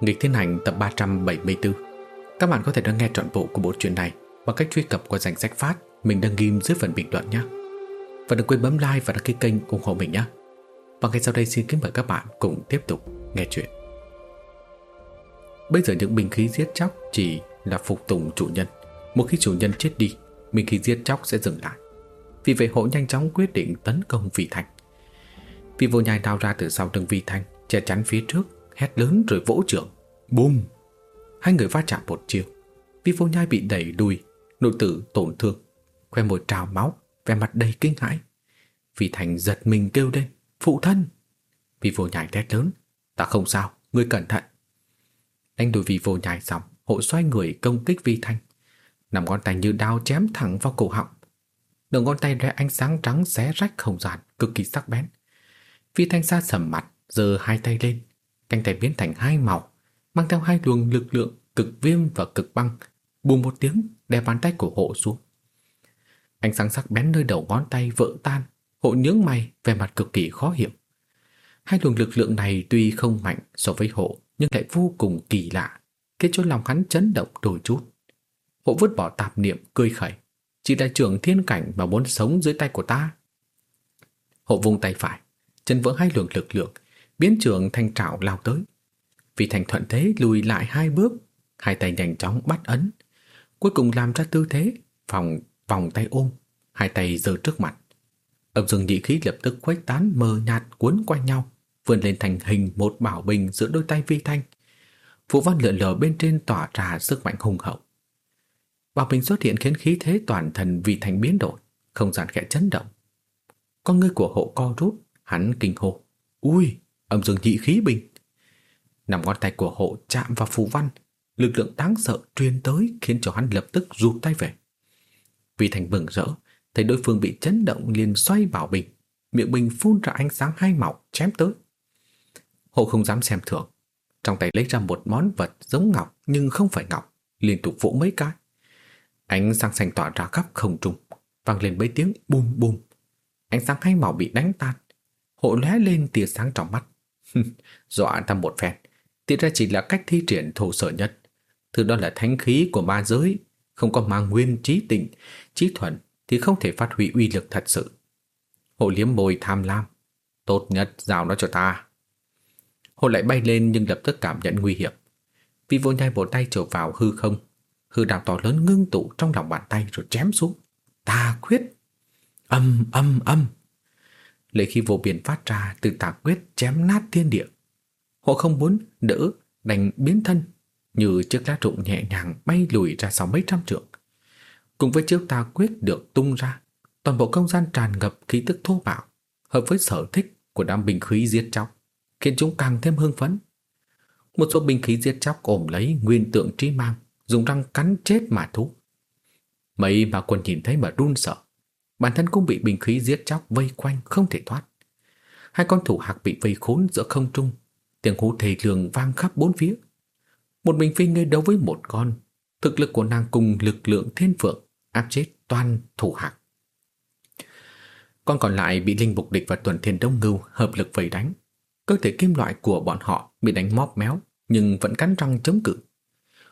Nghịch Thiên Hành tập 374 Các bạn có thể đang nghe trọn bộ của bộ truyện này bằng cách truy cập qua danh sách phát mình đang ghim dưới phần bình luận nhé. Và đừng quên bấm like và đăng ký kênh ủng hộ mình nhé. Và ngay sau đây xin kính mời các bạn cùng tiếp tục nghe chuyện. Bây giờ những binh khí giết chóc chỉ là phục tùng chủ nhân. Một khi chủ nhân chết đi, binh khí giết chóc sẽ dừng lại. Vì vậy hộ nhanh chóng quyết định tấn công vị thành. Vì vô nhai đào ra từ sau lưng vị thành, che chắn phía trước hét lớn rồi vỗ trưởng. Bùm! Hai người va chạm một chiều. Vi vô nhai bị đẩy đùi, nội tử tổn thương, khoe môi trào máu, vẻ mặt đầy kinh hãi. Vi Thành giật mình kêu lên, phụ thân! Vi vô nhai thét lớn, ta không sao, ngươi cẩn thận. Đánh đùi Vi vô nhai xong, hộ xoay người công kích Vi Thanh. Nằm ngón tay như đao chém thẳng vào cổ họng. Đầu ngón tay ra ánh sáng trắng xé rách không gian, cực kỳ sắc bén. Vi Thanh xa sầm mặt, giơ hai tay lên, cánh tay biến thành hai màu, mang theo hai luồng lực lượng cực viêm và cực băng, bùm một tiếng đè bàn tay của hộ xuống. Ánh sáng sắc bén nơi đầu ngón tay vỡ tan, hộ nhướng mày về mặt cực kỳ khó hiểu. Hai luồng lực lượng này tuy không mạnh so với hộ, nhưng lại vô cùng kỳ lạ, khiến cho lòng hắn chấn động đôi chút. Hộ vứt bỏ tạp niệm cười khẩy, chỉ là trưởng thiên cảnh mà muốn sống dưới tay của ta. Hộ vung tay phải, chân vỡ hai luồng lực lượng, biến trường thành trảo lao tới. Vì thành thuận thế lùi lại hai bước, hai tay nhanh chóng bắt ấn. Cuối cùng làm ra tư thế, phòng vòng tay ôm, hai tay giơ trước mặt. Âm dương nhị khí lập tức khuếch tán mờ nhạt cuốn quanh nhau, vươn lên thành hình một bảo bình giữa đôi tay vi thanh. Phù văn lượn lờ bên trên tỏa ra sức mạnh hùng hậu. Bảo bình xuất hiện khiến khí thế toàn thân vi thanh biến đổi, không gian khẽ chấn động. Con ngươi của hộ co rút, hắn kinh hô. Ui, âm dương nhị khí bình. Nằm ngón tay của hộ chạm vào phù văn, lực lượng đáng sợ truyền tới khiến cho hắn lập tức rụt tay về. Vì thành bừng rỡ, thấy đối phương bị chấn động liền xoay bảo bình, miệng bình phun ra ánh sáng hai màu chém tới. Hộ không dám xem thường, trong tay lấy ra một món vật giống ngọc nhưng không phải ngọc, liên tục vỗ mấy cái. Ánh sáng xanh tỏa ra khắp không trung, vang lên mấy tiếng bùm bùm. Ánh sáng hai màu bị đánh tan, hộ lóe lên tia sáng trong mắt. Dọa ta một phen Thì ra chỉ là cách thi triển thổ sở nhất. Thứ đó là thánh khí của ma giới. Không có mang nguyên trí tình, Trí thuần thì không thể phát huy uy lực thật sự. Hộ liếm môi tham lam. Tốt nhất giao nó cho ta. Hồ lại bay lên nhưng lập tức cảm nhận nguy hiểm. Vì vô nhai một tay trở vào hư không, Hư đào to lớn ngưng tụ trong lòng bàn tay rồi chém xuống. Ta quyết Âm âm âm. Lệ khi vô biên phát ra từ tà quyết chém nát thiên địa. Họ không muốn đỡ đành biến thân, Như chiếc lá rụng nhẹ nhàng bay lùi ra sau mấy trăm trượng. Cùng với chiếc tà quyết được tung ra, Toàn bộ không gian tràn ngập khí tức thô bạo, Hợp với sở thích của đám binh khí giết chóc, Khiến chúng càng thêm hưng phấn. Một số binh khí giết chóc ôm lấy nguyên tượng trí mang, Dùng răng cắn chết mà thú. Mấy bà quân nhìn thấy mà run sợ. Bản thân cũng bị binh khí giết chóc, vây quanh, không thể thoát. Hai con thủ hạc bị vây khốn giữa không trung. Tiếng hú thề lường vang khắp bốn phía. Một mình phi ngây đấu với một con, Thực lực của nàng cùng lực lượng thiên phượng, Áp chết toàn thủ hạc. Con còn lại bị linh bục địch và tuần thiên đông ngưu Hợp lực vây đánh. Cơ thể kim loại của bọn họ bị đánh móp méo, Nhưng vẫn cắn răng chống cự.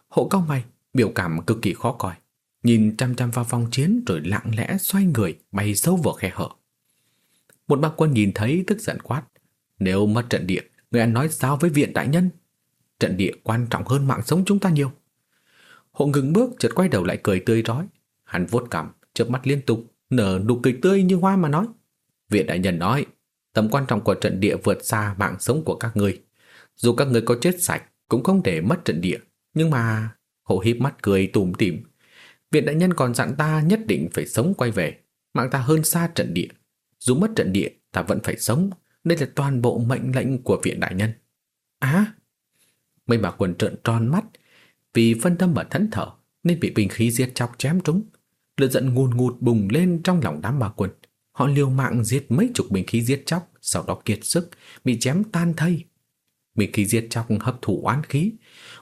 Hộ cao mày Biểu cảm cực kỳ khó coi nhìn chăm chăm vào vòng chiến rồi lặng lẽ xoay người bay sâu vào khe hở. Một bác quân nhìn thấy tức giận quát. Nếu mất trận địa, người ăn nói sao với viện đại nhân? Trận địa quan trọng hơn mạng sống chúng ta nhiều. Hộ ngừng bước chợt quay đầu lại cười tươi rói. Hắn vuốt cằm, chớp mắt liên tục, nở nụ cười tươi như hoa mà nói. Viện đại nhân nói, tầm quan trọng của trận địa vượt xa mạng sống của các người. Dù các người có chết sạch, cũng không thể mất trận địa. Nhưng mà... Hộ híp mắt cười tùm tìm, Viện đại nhân còn dặn ta nhất định phải sống quay về, mạng ta hơn xa trận địa. Dù mất trận địa, ta vẫn phải sống. Đây là toàn bộ mệnh lệnh của viện đại nhân. Á! mấy bà quần trợn tròn mắt, vì phân tâm và thẫn thở nên bị bình khí giết chóc chém trúng. Lửa giận ngùn ngụt bùng lên trong lòng đám bà quần. Họ liều mạng giết mấy chục bình khí giết chóc, sau đó kiệt sức, bị chém tan thây. Bình khí giết chóc hấp thụ oán khí,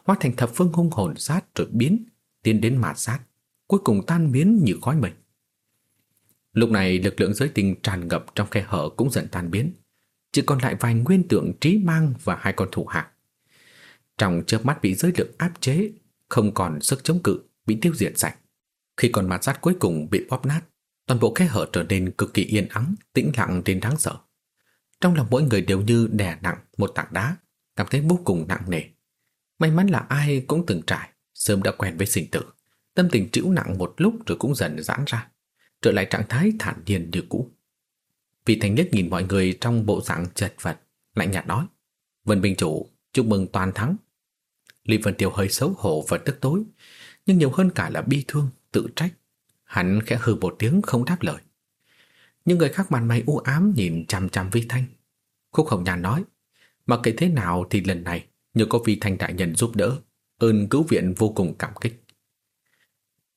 hóa thành thập phương hung hồn sát rồi biến, tiến đến mà sát cuối cùng tan biến như khói mây. Lúc này lực lượng giới tinh tràn ngập trong khe hở cũng dần tan biến, chỉ còn lại vài nguyên tượng trí mang và hai con thủ hạ. trong chớp mắt bị giới lực áp chế, không còn sức chống cự, bị tiêu diệt sạch. Khi con mặt sát cuối cùng bị bóp nát, toàn bộ khe hở trở nên cực kỳ yên ắng, tĩnh lặng đến đáng sợ. Trong lòng mỗi người đều như đè nặng một tảng đá, cảm thấy vô cùng nặng nề. May mắn là ai cũng từng trải, sớm đã quen với sinh tử. Tâm tình trĩu nặng một lúc rồi cũng dần giãn ra, trở lại trạng thái thản nhiên như cũ. Vị thành nhất nhìn mọi người trong bộ dạng chật vật, lạnh nhạt nói. Vân Bình Chủ, chúc mừng toàn thắng. Lý Vân Tiêu hơi xấu hổ và tức tối, nhưng nhiều hơn cả là bi thương, tự trách. Hắn khẽ hừ một tiếng không đáp lời. Những người khác màn mày u ám nhìn chằm chằm Vi Thanh. Khúc Hồng Nhàn nói, mặc kệ thế nào thì lần này nhờ có Vi Thanh đại nhân giúp đỡ, ơn cứu viện vô cùng cảm kích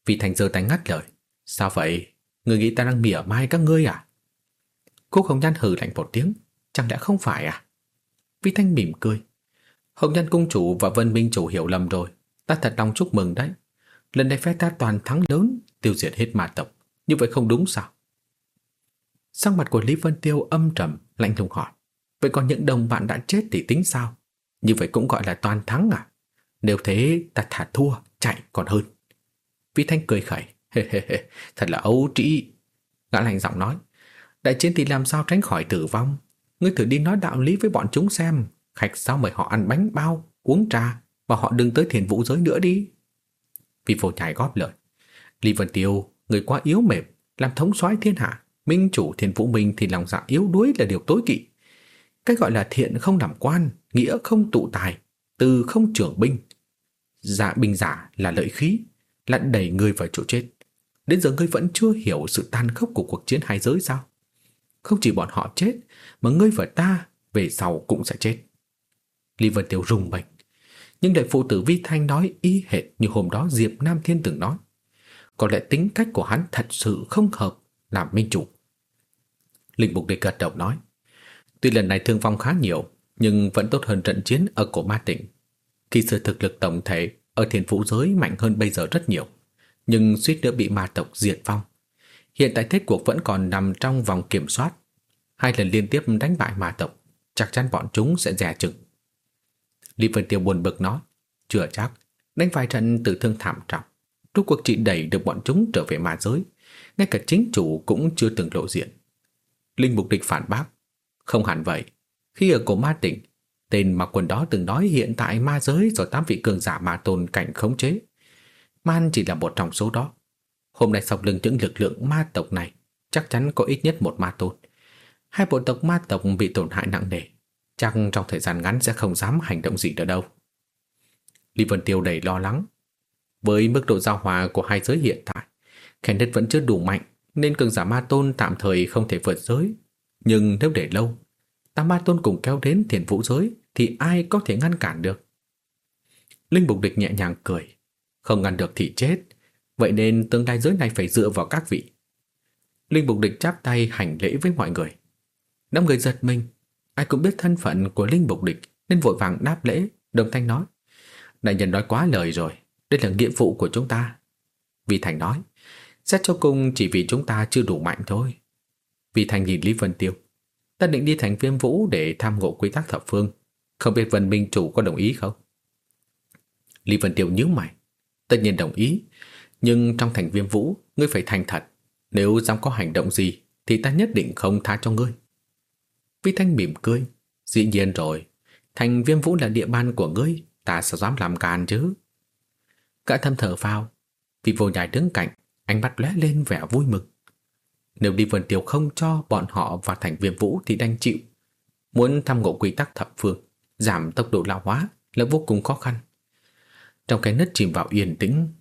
vì thành giơ tay ngắt lời, sao vậy? Người nghĩ ta đang mỉa mai các ngươi à? Khúc Hồng Nhan hừ lạnh một tiếng, chẳng lẽ không phải à? Vi Thanh mỉm cười. Hồng Nhan Cung Chủ và Vân Minh Chủ hiểu lầm rồi, ta thật lòng chúc mừng đấy. Lần này phe ta toàn thắng lớn, tiêu diệt hết ma tộc, như vậy không đúng sao? Sắc mặt của Lý Vân Tiêu âm trầm, lạnh lùng hỏi. Vậy còn những đồng bạn đã chết thì tính sao? Như vậy cũng gọi là toàn thắng à? Nếu thế ta thả thua, chạy còn hơn. Vi Thanh cười khẩy. Hê hê hê, thật là ấu trĩ. Gã lành giọng nói. Đại chiến thì làm sao tránh khỏi tử vong? Ngươi thử đi nói đạo lý với bọn chúng xem. Khách sao mời họ ăn bánh bao, uống trà, và họ đừng tới thiền vũ giới nữa đi. Vi phổ nhài góp lời. Lý Vân Tiêu, người quá yếu mềm, làm thống soái thiên hạ. Minh chủ thiền vũ minh thì lòng dạ yếu đuối là điều tối kỵ. Cái gọi là thiện không làm quan, nghĩa không tụ tài, từ không trưởng binh. Dạ binh giả là lợi khí, lại đẩy người vào chỗ chết. Đến giờ ngươi vẫn chưa hiểu sự tàn khốc của cuộc chiến hai giới sao? Không chỉ bọn họ chết, mà ngươi và ta về sau cũng sẽ chết. Lý Vân Tiêu rùng mình. Nhưng đại phụ tử Vi Thanh nói y hệt như hôm đó Diệp Nam Thiên từng nói. Có lẽ tính cách của hắn thật sự không hợp làm minh chủ. Linh Mục Địch gật đầu nói. Tuy lần này thương vong khá nhiều, nhưng vẫn tốt hơn trận chiến ở cổ ma tỉnh. Khi sự thực lực tổng thể ở thiên vũ giới mạnh hơn bây giờ rất nhiều, nhưng suýt nữa bị ma tộc diệt vong. Hiện tại thế cuộc vẫn còn nằm trong vòng kiểm soát. Hai lần liên tiếp đánh bại ma tộc, chắc chắn bọn chúng sẽ dè chừng. Lý Vân Tiêu buồn bực nói, chưa chắc, đánh vài trận tử thương thảm trọng. Rốt cuộc chỉ đẩy được bọn chúng trở về ma giới, ngay cả chính chủ cũng chưa từng lộ diện. Linh Mục Địch phản bác, không hẳn vậy. Khi ở cổ ma tỉnh, tên mà quần đó từng nói hiện tại ma giới do tám vị cường giả ma tôn cảnh khống chế. Man chỉ là một trong số đó. Hôm nay sọc lưng những lực lượng ma tộc này, chắc chắn có ít nhất một ma tôn. Hai bộ tộc ma tộc bị tổn hại nặng nề, chắc trong thời gian ngắn sẽ không dám hành động gì nữa đâu. Lý Vân Tiêu đầy lo lắng. Với mức độ giao hòa của hai giới hiện tại, khen đất vẫn chưa đủ mạnh nên cường giả ma tôn tạm thời không thể vượt giới. Nhưng nếu để lâu, tam ma tôn cùng kéo đến thiền vũ giới thì ai có thể ngăn cản được? Linh Bục Địch nhẹ nhàng cười. Không ngăn được thì chết, vậy nên tương lai giới này phải dựa vào các vị. Linh Bục Địch chắp tay hành lễ với mọi người. Năm người giật mình, ai cũng biết thân phận của Linh Bục Địch nên vội vàng đáp lễ, đồng thanh nói. Đại nhân nói quá lời rồi, đây là nghĩa vụ của chúng ta. Vì Thành nói, Xét cho cùng chỉ vì chúng ta chưa đủ mạnh thôi. Vì Thành nhìn Lý Vân Tiêu. Ta định đi thành viêm vũ để tham ngộ quy tắc thập phương. Không biết Vân Minh Chủ có đồng ý không? Lý Vân Tiêu nhíu mày. Tất nhiên đồng ý. Nhưng trong thành viêm vũ, ngươi phải thành thật. Nếu dám có hành động gì, thì ta nhất định không tha cho ngươi. Vi Thanh mỉm cười. Dĩ nhiên rồi. Thành viêm vũ là địa bàn của ngươi. Ta sao dám làm càn chứ? Cả thâm thở vào. Vì vô nhai đứng cạnh Ánh mắt lóe lên vẻ vui mừng. Nếu đi vườn tiểu không cho bọn họ vào thành viêm vũ thì đành chịu. Muốn thăm ngộ quy tắc thập phương, giảm tốc độ lão hóa là vô cùng khó khăn. Trong cái nứt chìm vào yên tĩnh,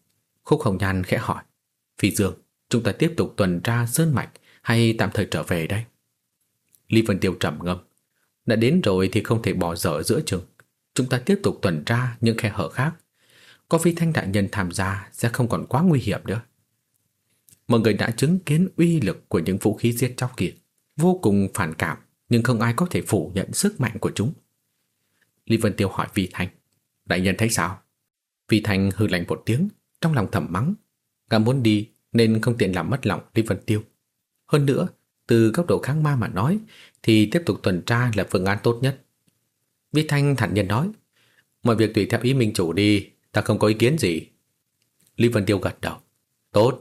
Khúc Hồng Nhan khẽ hỏi. Phi Dương, chúng ta tiếp tục tuần tra sơn mạch hay tạm thời trở về đây? Lý Vân Tiêu trầm ngâm. Đã đến rồi thì không thể bỏ dở giữa chừng. Chúng ta tiếp tục tuần tra những khe hở khác. Có phi thanh đại nhân tham gia sẽ không còn quá nguy hiểm nữa. Mọi người đã chứng kiến uy lực của những vũ khí giết chóc kia, vô cùng phản cảm, nhưng không ai có thể phủ nhận sức mạnh của chúng. Lý Vân Tiêu hỏi Vi Thanh, đại nhân thấy sao? Vi Thanh hư lạnh một tiếng, trong lòng thầm mắng. Gã muốn đi nên không tiện làm mất lòng Lý Vân Tiêu. Hơn nữa, từ góc độ kháng ma mà nói, thì tiếp tục tuần tra là phương án tốt nhất. Vi Thanh thản nhiên nói, Mọi việc tùy theo ý minh chủ đi, ta không có ý kiến gì. Lý Vân Tiêu gật đầu. Tốt,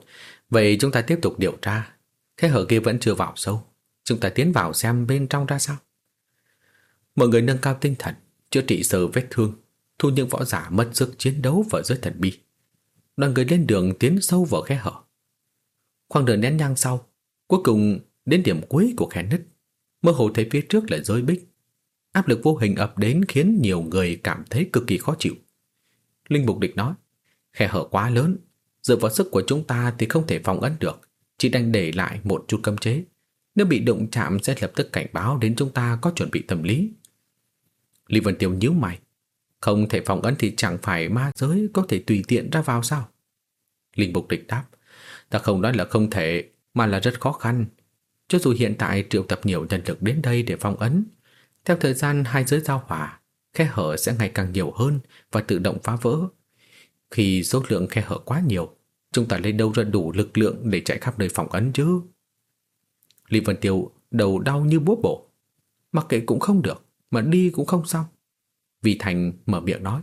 vậy chúng ta tiếp tục điều tra. Khe hở kia vẫn chưa vào sâu. Chúng ta tiến vào xem bên trong ra sao. Mọi người nâng cao tinh thần, chữa trị sờ vết thương, thu những võ giả mất sức chiến đấu vào giới thần bi. Đoàn người lên đường tiến sâu vào khe hở. Khoảng đường nén nhang sau, cuối cùng đến điểm cuối của khe nứt, mơ hồ thấy phía trước là rơi bích. Áp lực vô hình ập đến khiến nhiều người cảm thấy cực kỳ khó chịu. Linh Mục Địch nói, khe hở quá lớn, dựa vào sức của chúng ta thì không thể phòng ấn được, chỉ đành để lại một chút cấm chế. Nếu bị đụng chạm sẽ lập tức cảnh báo đến chúng ta có chuẩn bị tâm lý. Lý Vân Tiêu nhíu mày. Không thể phòng ấn thì chẳng phải ma giới có thể tùy tiện ra vào sao? Linh Mục Địch đáp. Ta không nói là không thể, mà là rất khó khăn. Cho dù hiện tại triệu tập nhiều nhân lực đến đây để phong ấn, theo thời gian hai giới giao hòa, khe hở sẽ ngày càng nhiều hơn và tự động phá vỡ. Khi số lượng khe hở quá nhiều, chúng ta lấy đâu ra đủ lực lượng để chạy khắp nơi phòng ấn chứ? Lý Vân Tiêu đầu đau như búa bổ. Mặc kệ cũng không được, mà đi cũng không xong. Vì Thành mở miệng nói,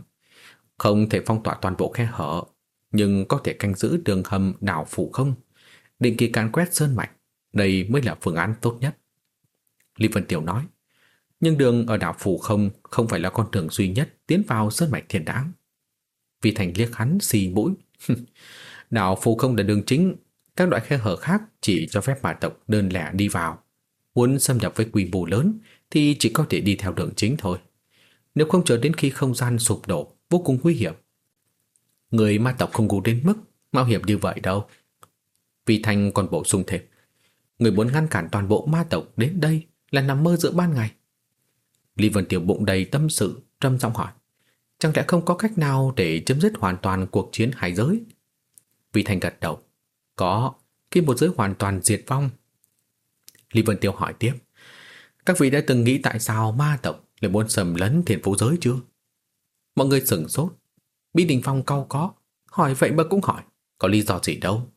không thể phong tỏa toàn bộ khe hở, nhưng có thể canh giữ đường hầm đảo phủ không? Định kỳ càn quét sơn mạch, đây mới là phương án tốt nhất. Lý Vân Tiểu nói, nhưng đường ở đảo phủ không không phải là con đường duy nhất tiến vào sơn mạch thiền đáng. Vì Thành liếc hắn xì mũi. đảo phủ không là đường chính, các loại khe hở khác chỉ cho phép ma tộc đơn lẻ đi vào. Muốn xâm nhập với quy mô lớn thì chỉ có thể đi theo đường chính thôi. Nếu không chờ đến khi không gian sụp đổ, vô cùng nguy hiểm. Người ma tộc không ngu đến mức mạo hiểm như vậy đâu. Vì Thanh còn bổ sung thêm. Người muốn ngăn cản toàn bộ ma tộc đến đây là nằm mơ giữa ban ngày. Lý Vân Tiểu bụng đầy tâm sự, trầm giọng hỏi. Chẳng lẽ không có cách nào để chấm dứt hoàn toàn cuộc chiến hải giới? Vì Thanh gật đầu. Có, khi một giới hoàn toàn diệt vong. Lý Vân Tiêu hỏi tiếp. Các vị đã từng nghĩ tại sao ma tộc lại muốn sầm lấn thiên phú giới chưa? Mọi người sửng sốt. Bí Đình Phong cau có. Hỏi vậy mà cũng hỏi. Có lý do gì đâu.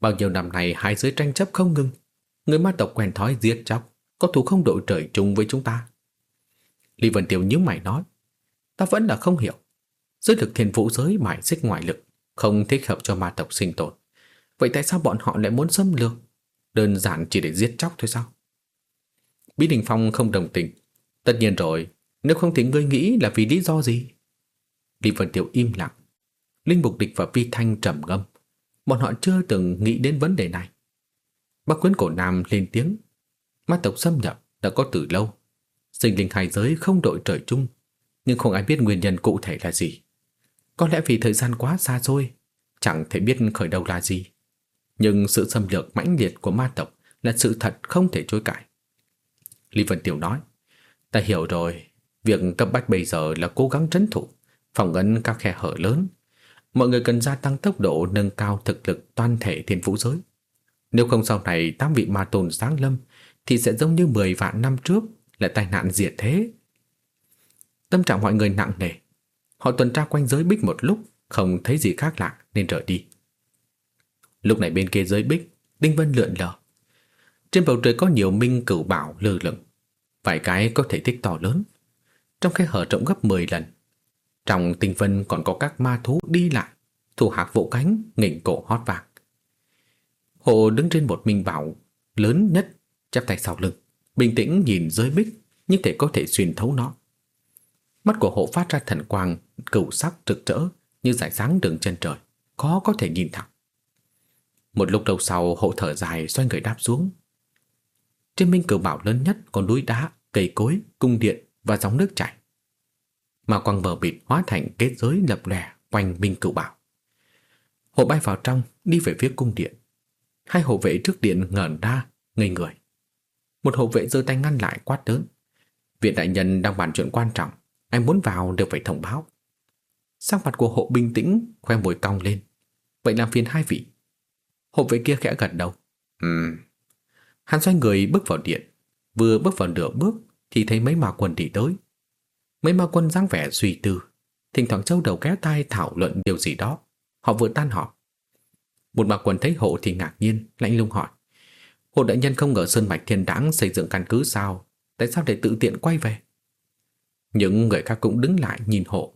Bao nhiêu năm này hai giới tranh chấp không ngừng. Người ma tộc quen thói giết chóc. Có thù không đội trời chung với chúng ta. Lý Vân Tiêu nhíu mày nói. Ta vẫn là không hiểu. Giới lực thiên vũ giới mãi xích ngoại lực. Không thích hợp cho ma tộc sinh tồn. Vậy tại sao bọn họ lại muốn xâm lược? Đơn giản chỉ để giết chóc thôi sao? Bí Đình Phong không đồng tình. Tất nhiên rồi, nếu không thì ngươi nghĩ là vì lý do gì? Lý Vân Tiểu im lặng. Linh Mục Địch và Vi Thanh trầm ngâm. Bọn họ chưa từng nghĩ đến vấn đề này. Bác quyến cổ Nam lên tiếng. Ma tộc xâm nhập đã có từ lâu. Sinh linh hai giới không đội trời chung, nhưng không ai biết nguyên nhân cụ thể là gì. Có lẽ vì thời gian quá xa xôi, chẳng thể biết khởi đầu là gì. Nhưng sự xâm lược mãnh liệt của ma tộc là sự thật không thể chối cãi. Lý Vân Tiểu nói, ta hiểu rồi, việc cấp bách bây giờ là cố gắng trấn thủ, phòng ấn các khe hở lớn. Mọi người cần gia tăng tốc độ nâng cao thực lực toàn thể thiên vũ giới. Nếu không sau này tám vị ma tồn sáng lâm thì sẽ giống như 10 vạn năm trước là tai nạn diệt thế. Tâm trạng mọi người nặng nề. Họ tuần tra quanh giới bích một lúc, không thấy gì khác lạ nên rời đi. Lúc này bên kia giới bích, Đinh Vân lượn lờ. Trên bầu trời có nhiều minh cửu bảo lơ lửng. Vài cái có thể tích to lớn. Trong khe hở rộng gấp 10 lần. Trong tinh vân còn có các ma thú đi lại, thủ hạc vỗ cánh, nghỉnh cổ hót vàng. Hồ đứng trên một minh bảo lớn nhất, chắp tay sau lưng, bình tĩnh nhìn giới bích, nhưng thể có thể xuyên thấu nó. Mắt của hộ phát ra thần quang, cửu sắc rực rỡ như giải sáng đường chân trời, khó có thể nhìn thẳng. Một lúc đầu sau hộ thở dài xoay người đáp xuống. Trên minh cửu bảo lớn nhất có núi đá, cây cối, cung điện và dòng nước chảy. Mà quang vở bịt hóa thành kết giới lập lẻ quanh minh cửu bảo. Hộ bay vào trong, đi về phía cung điện. Hai hộ vệ trước điện ngẩn ra, ngây người. Một hộ vệ giơ tay ngăn lại quát lớn. Viện đại nhân đang bàn chuyện quan trọng, anh muốn vào đều phải thông báo. Sắc mặt của hộ bình tĩnh, khoe môi cong lên. Vậy làm phiền hai vị. Hộ vệ kia khẽ gật đầu. Ừm. Hắn xoay người bước vào điện. Vừa bước vào nửa bước thì thấy mấy ma quân đi tới. Mấy ma quân dáng vẻ suy tư. Thỉnh thoảng châu đầu kéo tai thảo luận điều gì đó. Họ vừa tan họp. Một ma quân thấy hộ thì ngạc nhiên, lạnh lùng hỏi. Hộ đại nhân không ngờ Sơn Mạch Thiên Đáng xây dựng căn cứ sao? Tại sao để tự tiện quay về? Những người khác cũng đứng lại nhìn hộ.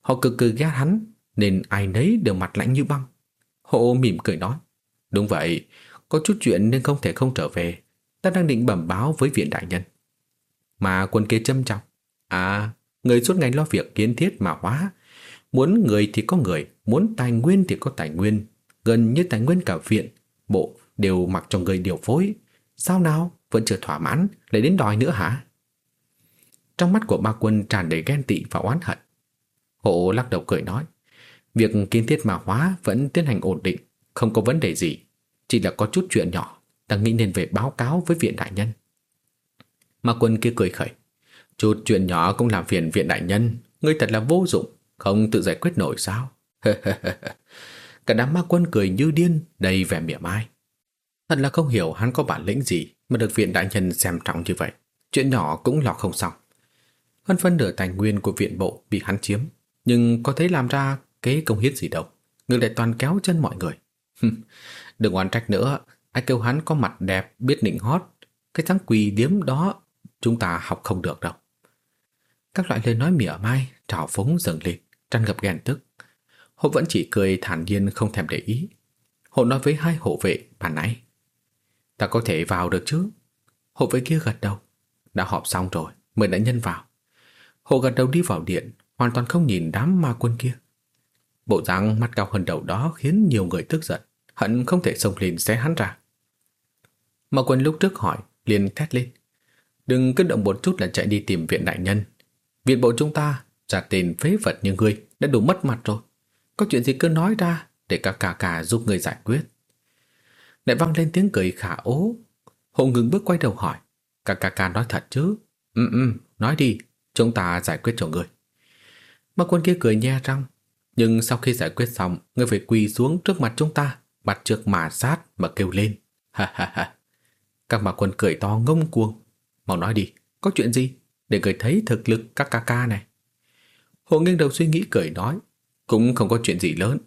Họ cực cực ghét hắn, nên ai nấy đều mặt lạnh như băng. Hộ mỉm cười nói, đúng vậy, có chút chuyện nên không thể không trở về. Ta đang định bẩm báo với viện đại nhân. Mà quân kia châm trọng. À, người suốt ngày lo việc kiến thiết mà hóa. Muốn người thì có người, muốn tài nguyên thì có tài nguyên. Gần như tài nguyên cả viện, bộ đều mặc cho người điều phối. Sao nào, vẫn chưa thỏa mãn, lại đến đòi nữa hả? Trong mắt của ba quân tràn đầy ghen tị và oán hận. Hộ lắc đầu cười nói, việc kiến thiết mà hóa vẫn tiến hành ổn định, không có vấn đề gì. Chỉ là có chút chuyện nhỏ, ta nghĩ nên về báo cáo với viện đại nhân. Ma quân kia cười khẩy. Chút chuyện nhỏ cũng làm phiền viện đại nhân, ngươi thật là vô dụng, không tự giải quyết nổi sao? Cả đám ma quân cười như điên, đầy vẻ mỉa mai. Thật là không hiểu hắn có bản lĩnh gì mà được viện đại nhân xem trọng như vậy. Chuyện nhỏ cũng lọt không xong. Hơn phân nửa tài nguyên của viện bộ bị hắn chiếm, nhưng có thấy làm ra kế công hiến gì đâu. Ngược lại toàn kéo chân mọi người. Đừng oan trách nữa, ai kêu hắn có mặt đẹp, biết nịnh hót. Cái thằng quỳ điếm đó chúng ta học không được đâu. Các loại lời nói mỉa mai, trào phúng dần lên, tràn ngập ghen tức. Hộ vẫn chỉ cười thản nhiên không thèm để ý. Hộ nói với hai hộ vệ bàn nãy. Ta có thể vào được chứ? Hộ vệ kia gật đầu. Đã họp xong rồi, mời đại nhân vào. Hộ gật đầu đi vào điện, hoàn toàn không nhìn đám ma quân kia. Bộ dáng mắt cao hơn đầu đó khiến nhiều người tức giận, hận không thể xông lên xé hắn ra. Ma quân lúc trước hỏi, liền thét lên. Đừng cứ động một chút là chạy đi tìm viện đại nhân. Viện bộ chúng ta, trả tiền phế vật như ngươi, đã đủ mất mặt rồi. Có chuyện gì cứ nói ra, để cả cả cả giúp người giải quyết. Lại vang lên tiếng cười khả ố. Hộ ngừng bước quay đầu hỏi. Cả cả cả nói thật chứ? Ừ ừ, nói đi, chúng ta giải quyết cho người. Mà quân kia cười nhe răng. Nhưng sau khi giải quyết xong, người phải quỳ xuống trước mặt chúng ta, mặt trước mà sát mà kêu lên. Ha ha ha. Các bà quân cười to ngông cuồng. Mau nói đi, có chuyện gì? Để người thấy thực lực các ca ca này. Hồ nghiêng đầu suy nghĩ cười nói. Cũng không có chuyện gì lớn.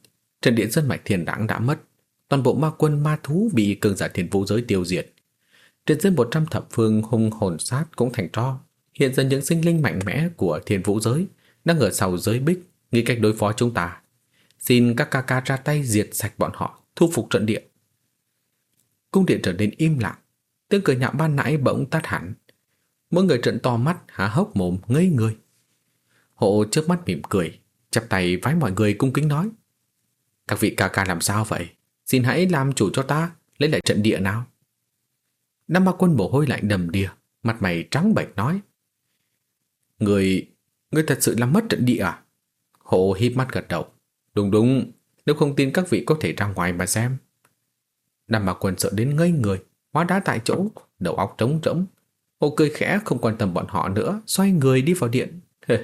Trần Điện Dân Mạch Thiền đáng đã mất. Toàn bộ ma quân ma thú bị cường giả thiền vũ giới tiêu diệt. Trên dưới 100 thập phương hung hồn sát cũng thành tro. Hiện giờ những sinh linh mạnh mẽ của thiền vũ giới đang ở sau giới bích nghĩ cách đối phó chúng ta. Xin các ca ca ra tay diệt sạch bọn họ, thu phục trận địa. Cung điện trở nên im lặng. Tiếng cười nhạo ban nãy bỗng tắt hẳn. Mỗi người trận to mắt, há hốc mồm, ngây người. Hộ trước mắt mỉm cười, chắp tay vái mọi người cung kính nói. Các vị ca ca làm sao vậy? Xin hãy làm chủ cho ta, lấy lại trận địa nào. Năm ba quân mồ hôi lạnh đầm đìa, mặt mày trắng bệch nói. Người, người thật sự làm mất trận địa à? Hộ hít mắt gật đầu. Đúng đúng, nếu không tin các vị có thể ra ngoài mà xem. Nam ba quân sợ đến ngây người, hóa đá tại chỗ, đầu óc trống rỗng. Hộ cười khẽ không quan tâm bọn họ nữa, xoay người đi vào điện.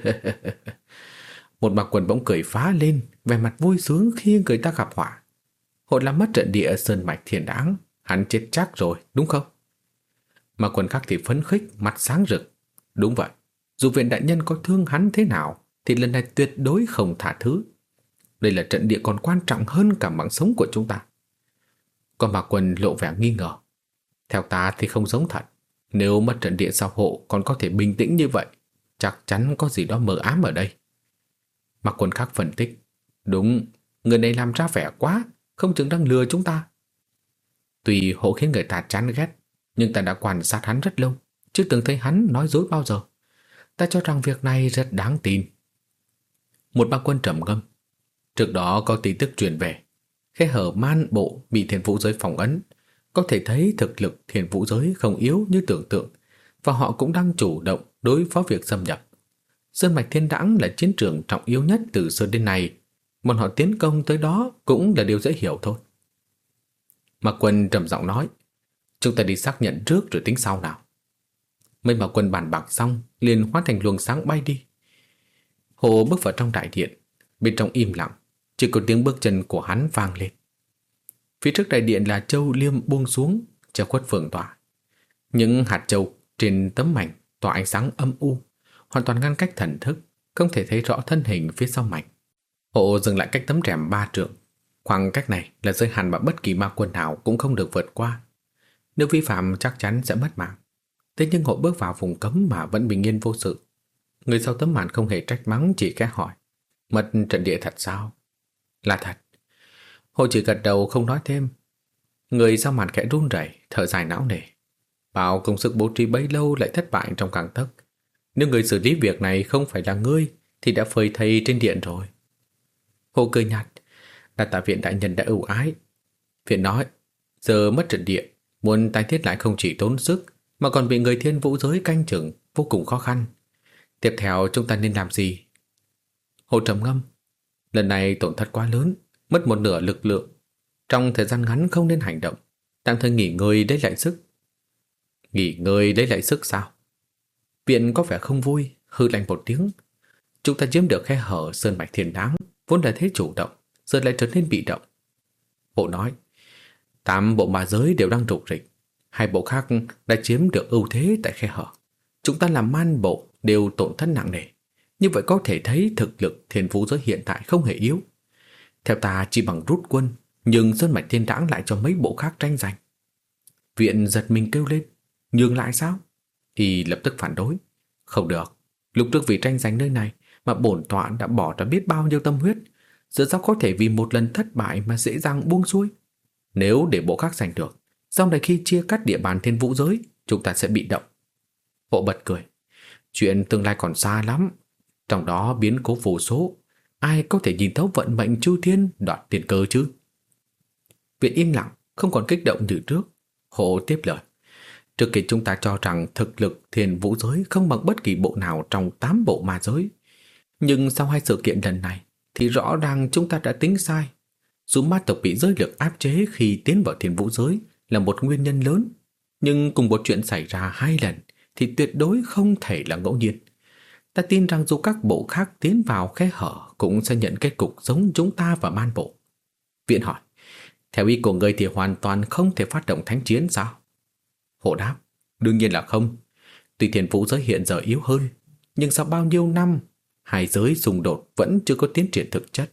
Một mặc quần bỗng cười phá lên, vẻ mặt vui sướng khi người ta gặp họa. Hội làm mất trận địa Sơn Mạch Thiền Đáng, hắn chết chắc rồi, đúng không? Mà quần khác thì phấn khích, mặt sáng rực. Đúng vậy, dù viện đại nhân có thương hắn thế nào, thì lần này tuyệt đối không thả thứ. Đây là trận địa còn quan trọng hơn cả mạng sống của chúng ta. Còn bà quần lộ vẻ nghi ngờ. Theo ta thì không giống thật. Nếu mất trận địa sao hộ còn có thể bình tĩnh như vậy, chắc chắn có gì đó mờ ám ở đây. Mặc quần khác phân tích. Đúng, người này làm ra vẻ quá, không chừng đang lừa chúng ta. Tuy hộ khiến người ta chán ghét, nhưng ta đã quan sát hắn rất lâu, chưa từng thấy hắn nói dối bao giờ. Ta cho rằng việc này rất đáng tin. Một bác quân trầm ngâm. Trước đó có tin tức truyền về. Khe hở man bộ bị thiền vũ giới phỏng ấn. Có thể thấy thực lực thiền vũ giới không yếu như tưởng tượng và họ cũng đang chủ động đối phó việc xâm nhập. Sơn Mạch Thiên Đãng là chiến trường trọng yếu nhất từ xưa đến nay bọn họ tiến công tới đó cũng là điều dễ hiểu thôi. Mạc Quân trầm giọng nói, chúng ta đi xác nhận trước rồi tính sau nào. Mấy Mạc Quân bàn bạc xong, liền hóa thành luồng sáng bay đi. Hồ bước vào trong đại điện, bên trong im lặng, chỉ có tiếng bước chân của hắn vang lên. Phía trước đại điện là châu liêm buông xuống, che khuất phượng tỏa. Những hạt châu trên tấm mảnh tỏa ánh sáng âm u, hoàn toàn ngăn cách thần thức, không thể thấy rõ thân hình phía sau mảnh. Hộ dừng lại cách tấm rèm ba trượng. Khoảng cách này là giới hạn mà bất kỳ ma quân nào cũng không được vượt qua. Nếu vi phạm chắc chắn sẽ mất mạng. Thế nhưng hộ bước vào vùng cấm mà vẫn bình yên vô sự. Người sau tấm màn không hề trách mắng chỉ khẽ hỏi. Mất trận địa thật sao? Là thật. Hồ chỉ gật đầu không nói thêm. Người ra màn khẽ run rẩy, thở dài não nề. Bao công sức bố trí bấy lâu lại thất bại trong càng tấc. Nếu người xử lý việc này không phải là ngươi thì đã phơi thây trên điện rồi. Hồ cười nhạt, là tạ viện đại nhân đã ưu ái. Viện nói, giờ mất trận địa, muốn tái thiết lại không chỉ tốn sức mà còn bị người thiên vũ giới canh chừng vô cùng khó khăn. Tiếp theo chúng ta nên làm gì? Hồ trầm ngâm, lần này tổn thất quá lớn, mất một nửa lực lượng. Trong thời gian ngắn không nên hành động, tạm thời nghỉ ngơi để lại sức. Nghỉ ngơi để lại sức sao? Viện có vẻ không vui, hư lạnh một tiếng. Chúng ta chiếm được khe hở sơn mạch thiên đáng, vốn là thế chủ động, giờ lại trở nên bị động. bộ nói, tám bộ ma giới đều đang trục rịch, hai bộ khác đã chiếm được ưu thế tại khe hở. Chúng ta làm man bộ đều tổn thất nặng nề. Như vậy có thể thấy thực lực thiên phú giới hiện tại không hề yếu. Theo ta chỉ bằng rút quân, nhưng Sơn Mạch Thiên Đãng lại cho mấy bộ khác tranh giành. Viện giật mình kêu lên, nhường lại sao? Y lập tức phản đối. Không được, lúc trước vì tranh giành nơi này mà bổn tọa đã bỏ ra biết bao nhiêu tâm huyết, giờ sao có thể vì một lần thất bại mà dễ dàng buông xuôi? Nếu để bộ khác giành được, sau này khi chia cắt địa bàn thiên vũ giới, chúng ta sẽ bị động. Bộ bật cười. Chuyện tương lai còn xa lắm, trong đó biến cố vô số, ai có thể nhìn thấu vận mệnh chu thiên đoạt tiền cơ chứ? Viện im lặng, không còn kích động như trước. Hộ tiếp lời. Trước kia chúng ta cho rằng thực lực thiền vũ giới không bằng bất kỳ bộ nào trong tám bộ ma giới. Nhưng sau hai sự kiện lần này thì rõ ràng chúng ta đã tính sai. Dù ma tộc bị giới lực áp chế khi tiến vào thiền vũ giới là một nguyên nhân lớn, nhưng cùng một chuyện xảy ra hai lần thì tuyệt đối không thể là ngẫu nhiên. Ta tin rằng dù các bộ khác tiến vào khe hở cũng sẽ nhận kết cục giống chúng ta và man bộ. Viện hỏi, theo ý của người thì hoàn toàn không thể phát động thánh chiến sao? Hộ đáp, đương nhiên là không. Tuy thiền vũ giới hiện giờ yếu hơn, nhưng sau bao nhiêu năm, hai giới xung đột vẫn chưa có tiến triển thực chất.